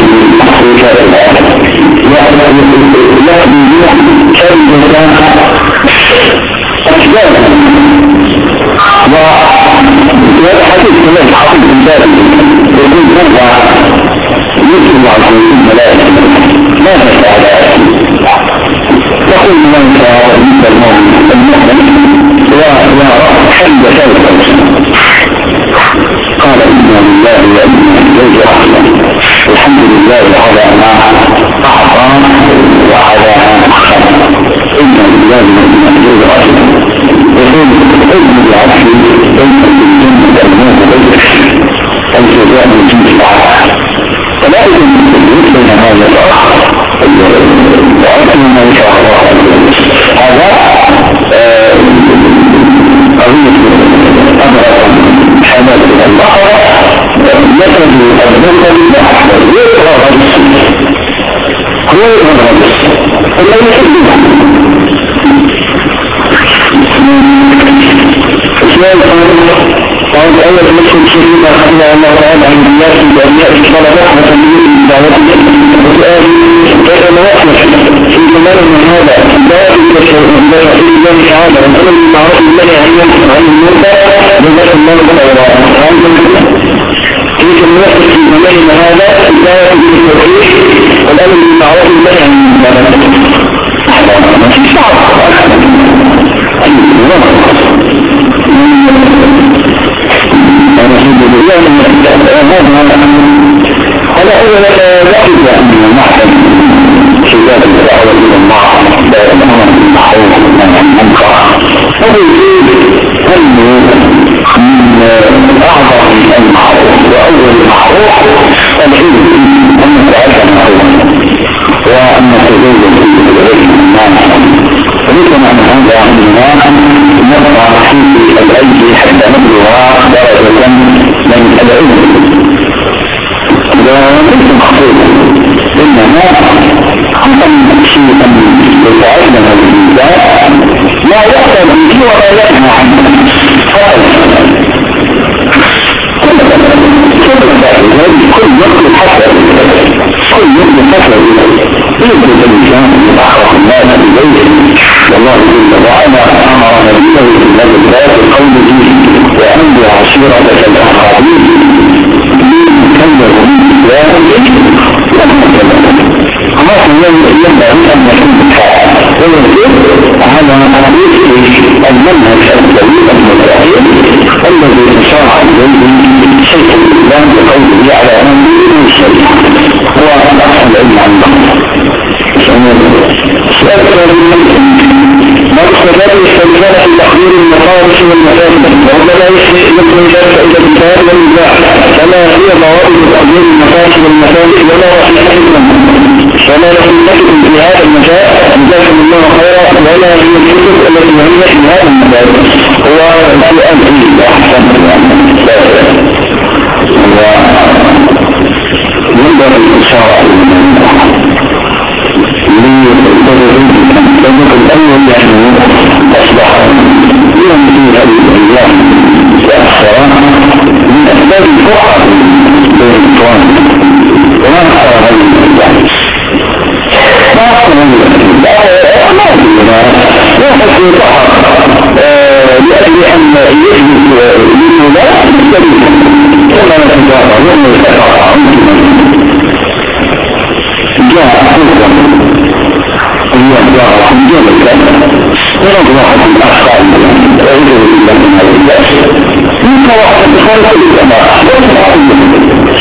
Speaker 2: في شرع يقبل كلمة أشجار والحديث كمان حقيق الإنسان يقول مرة يسلم عن الملائكة ماذا فعل يقول من مثل المؤمن يا رب حل شوكا قال إنا لله وإنا إليه راجعون الحمد لله على ما أعطى وعلى ما أخذ إنا لله إليه راجعون يقول ابن العبد ليس بالجنة الموت بيت الجزاء من جنس العالم فلا يمكن مثل ما يتأخر وأنتم ما شاء الله هذا قضية أمر حمد البحر يخرج الذنب لله ويقرأ رجس ويقرأ رجس فلا يحبه قال أول مسلم شريف أخذنا الله تعالى عن الناس بأنياء إكبر رحمة من دعوته وسؤال كيف نوقف في زمان من هذا لا يوجد لا في الله تعالى وأن المعروف الذي عن عن المنكر بذلك الله تعالى كيف نوقف في زمان من هذا لا يوجد التوحيد والأمر بالمعروف الذي عن المنكر ما في صعب هذا هو يجب أن نحسن شباب الدعوة إلى الله دائما بالمعروف والنهي عن المنكر هذا يجب أنه من أعظم المعروف وأول المعروف العلم أن نتعلم أولا وأن نتزوج في العلم الناس وليس معنى هذا أننا نبقى في العلم حتى نبلغ درجة من العلم. وليس مقصود إنما خطا شيئا يساعدنا الإنسان لا يحتاج به ولا ينهى عنه. فقط كل يقل حسب كل يقل حسب يجب الناس ببيته والله جل وعلا أمر نبيه في هذا الباب بقوله وأنذر عشيرتك الأقربين كلمه من إسلام خلاص ينبغي أن يكون ويكون على طريق المنهج السليم المتأخر الذي أشار إليه شيخ الإسلام بقوله على أن الشريعة هو أصل العلم عن سؤال ما استدل السلسلة في تحضير المقارس والمفاسد وربما يسمي ابن ذلك إلى الكتاب والنزاع كما هي ضوابط تحضير المقارس والمفاسد ولا وحيدة ولا نحن في هذا المجال. جزاكم الله خيرا. ولا هي الكتب التي هي في هذا المجال. هو فيه أحسن وينبغي الإشارة للطريق الأول يعني أصبح يوم هذه الأيام تأخر من أسباب الفقر بين الإخوان وما أخر هذه الأيام ما أخر هذه الأيام ما أخر لأجل أن يجلس للولاء بالسبيل كما نتجاهل يوم الفقر جاء حكم هي جاء جاء الكلام ورد واحد من أخطاء وإذا إلا من هذا الكاس منك واحد بخالف الجماعة ليس واحد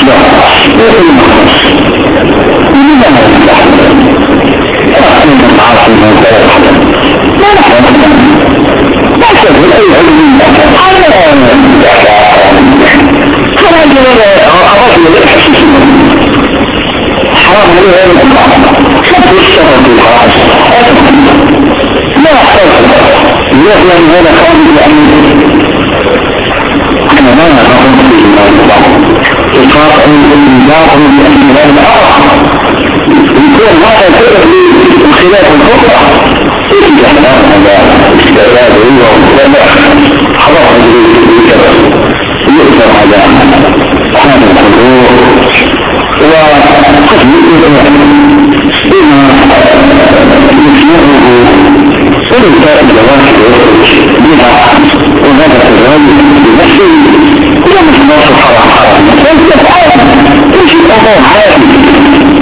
Speaker 2: لا ليس المخلص لماذا هذا الأحد أحد من عاصم من ثلاث ما نحن لا تقول أي علم على الرجل الحسيس حرام عليه يقع شد الشرط الخاص لا أحتاج يعلم هذا خارج الأمن أنا ما نقوم به إيقاف الإنذار بأن هذا الأمر يكون هذا سبب لخلاف الخطأ استحلال هذا استعداد هو ولا خلاص يؤثر على هذا الحضور وقسم بما يسمعه ولو الجواهر بها وهذا الرجل بنفسه مش ناصر حرام حرام ليس حرام إيش الامر حرام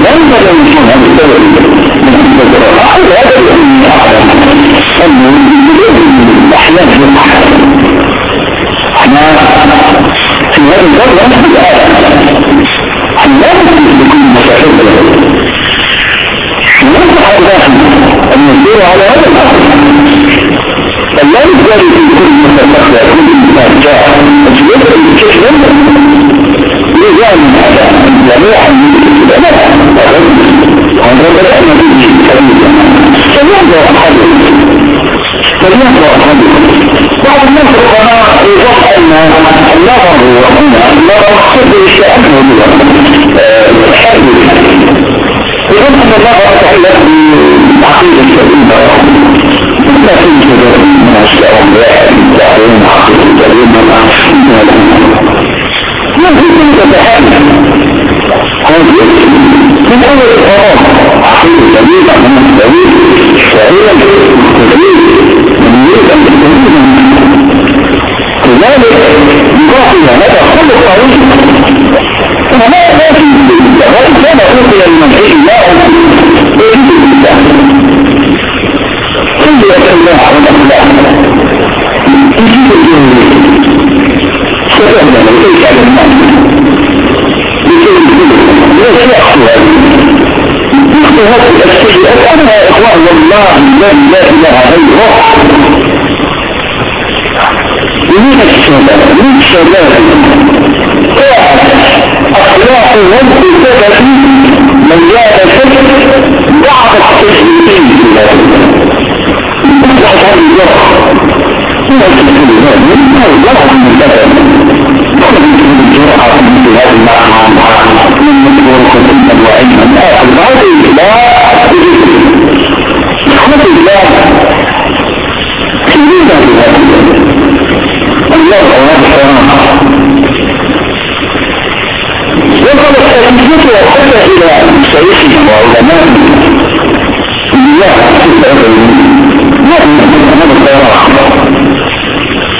Speaker 2: لا ينبغي ان يكون هذا الدور من الدور هذا الذي اعلم انه أحيانا يقع إحنا في هذا الدور نحن لا يمكن لكل متحدث ينصح الداخل أن يسير على هذا الأمر فلا يزال في كل متفقد كل إنسان جاء أجلس الكشف من هذا جميعا من الكتابات هذا بدأنا به كريما فلينظر أحد فلينظر أحد بعض الناس القناة يوضح أن النظر هنا النظر خذ الشأن هو حاجة يظن ان الله يتعلق بعقيدة الكريمة لا توجد من اشياء يعلم عقيدة الكريمة ممكن تتحدث هذه من اول الحرام عقيدة كريمة من الدليل فهي الدليل من يريد ان تكون لذلك يقول هذا كل الطريق فما لا في الجواب كما أوتي المنحي لا يجب بالله كل يتبع والأخلاق يجيب الجنة ستهدى لكي على الناس لكي ليس هذه السيئات أنا يا إخوان والله لا إله غيره من الشباب من الشباب أخلاقهم بسبب من جاء شك بعض لا تجد الله. كلنا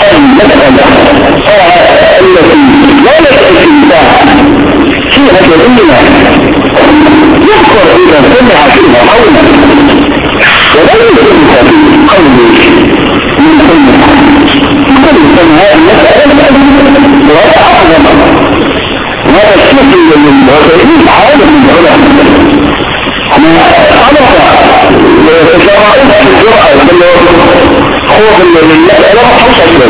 Speaker 2: هذه المسألة التي لا يتأثير فيها كثيرا يذكر إذا سمع فيها قولا ولا يذكر في قوله من كل كل سمع المسألة ولا أعظم هذا الذي حاول من العلماء أنا عرف تجارات الجرأة خوف المسألة حصل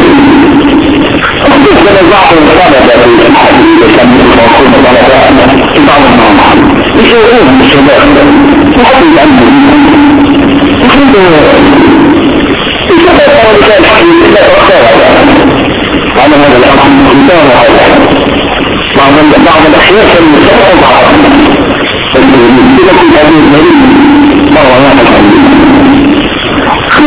Speaker 2: أخذ بعض الطلبة في الحديث يسمى الموقوم طلبة في بعض المواقع يشعرون بالشباب وحتى يعلموا يخلوا يشبه رجال الحديث لا تأخر على هذا الأمر مثال هذا بعض بعض الأحياء كانوا يسمعوا بعض إذا كنت هذه المريض مرة واحد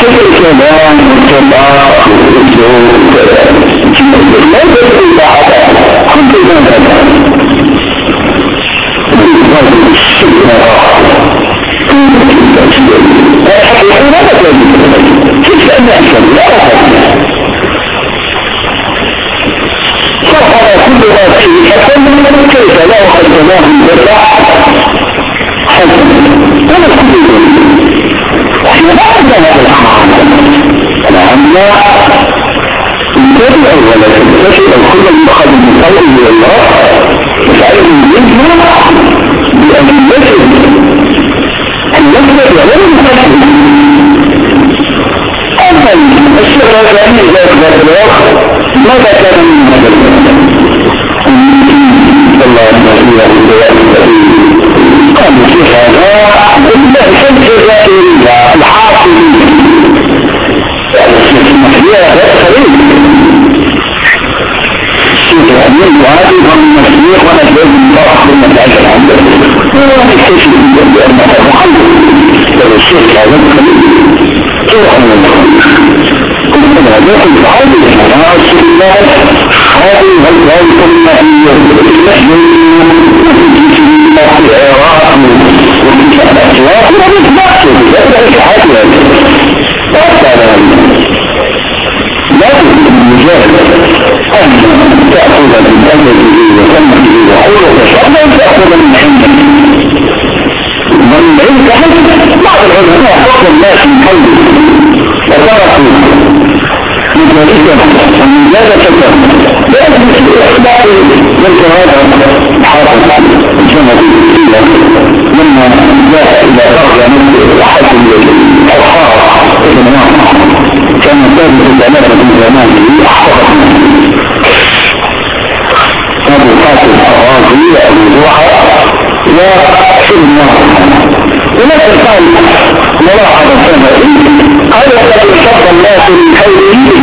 Speaker 2: كل يحلى لك آلاء لا دليل بعد كل ذلك كيف لا لا حسناه بالله حسن أنا كل إحنا ما عندنا هذا الأمر انتبه ولا تنتبه كل المخرج من قوله الله فعلم يجمع بأن يجب أن يجب ولم يفهم أما الشيخ الثاني ذات الوقت ماذا كان من هذا الله عليه قال في هذا بالله شمس الجاهلية الحاصلية يعني المحيا هذا خليل الأمين وهذه من المسيح وأنا جايز المطرح من مدعجة عنده هو يكتشف بأنه محمد لو الشيخ لا يدخل روح من كل ما دخل بعض الناس الله هذه هذه المهية في العراق وفي الأسواق وفي الأسواق ذلك حاجة لكن المجاهد أن تأخذ من أمره وسمه وحوله شرطا تأخذ من عنده من عند أحد بعض العلماء حكم الناس من قلبه وتركوا مجالسة ومن ذلك لأن في إخبار من هذا حافظ الجنة لما جاء إلى رغم أحد الأوصاف كان ثابت الثلاثة من زمانه أحفظه أبو قاسم الرازي أبو زرعة وسلم ولكن قال ملاحظة سنة قال وقد اشتد الله من خيره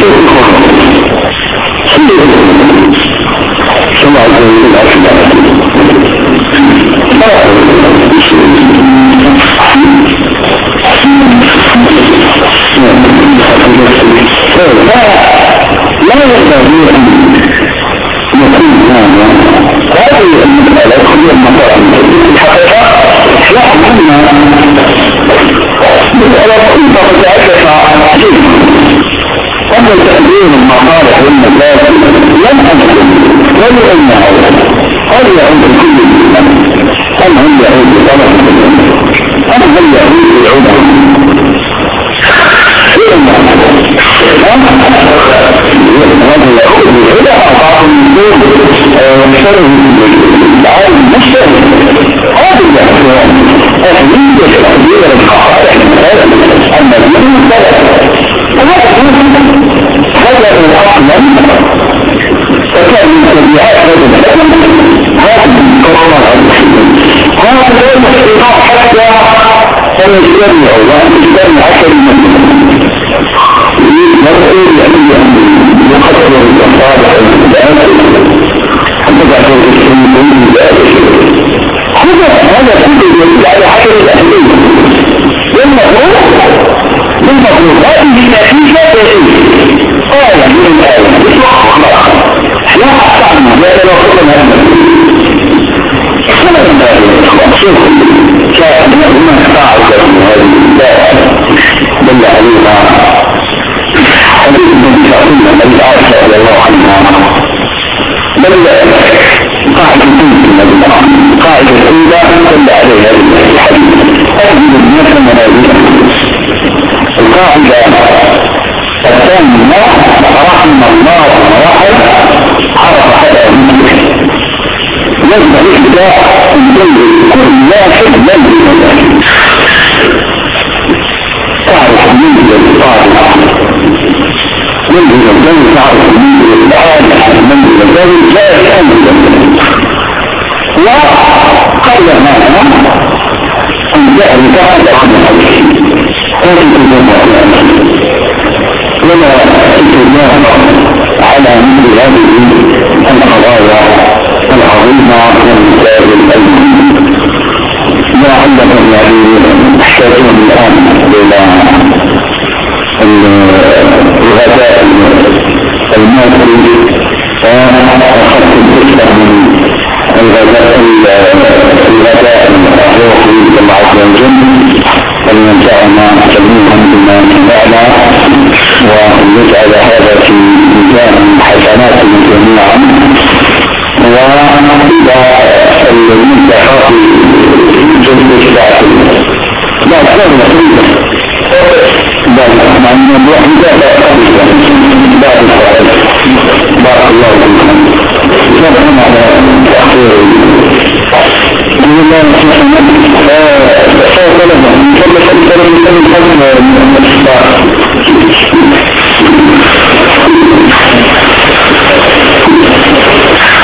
Speaker 2: هل يعود بعودة هذا يأخذ إلى أضعاف النجوم ومشاره العالم المشترك هذا الأحوال أهلية الأهلية للحقائق أما الثلاث هذا الأصلا فكان من تبعات هذا الحكم هذا القرار هذا يجتمع وأن يجتمع كلمة يقدر أن يقدر الأصابع والمتآكل حتى تعتبر السنين ذلك هذا هذا كله يدل على حسب الأهلية والمفروض بالمفروض هذه نتيجة قال من الآية لا أحسن لا لا مقصود هناك قاعدة من هذه الآية دل عليها حديث الله عليه وسلم عائشة رضي الله عنها دل قاعدة النبي قاعدة الأولى دل عليها الحديث أجل الناس منازلهم القاعدة الثانية رحم الله ورحم عرف حتى يجب الإبداع ينزل كل واحد ينزل تعرف منزل تعرف؟ منزل الجو تعرف؟ منزل الآن منزل الجو لا ينزل وقبل ما أن جاء الإبداع عن الحديث الجمعة ولا اتجاه على مثل هذه القضايا العظيم والكتاب الأجيب ما علم النبي الشيطان الآن إلى الغداء الماضي فأخذت الفكرة من الغداء الغداء الروحي لله عز وجل ولننفعنا جميعا بما سمعنا ونجعل هذا في ميزان حسناتنا جميعا وإذا سلمت حقي جلبك باطل لا تقول بل مع أن الله لا باطل بارك الله فيكم سبحان على تأخير بسم الله الرحمن الرحيم فوق لهم من قبل خمسة من قبل خمسة من الإسلام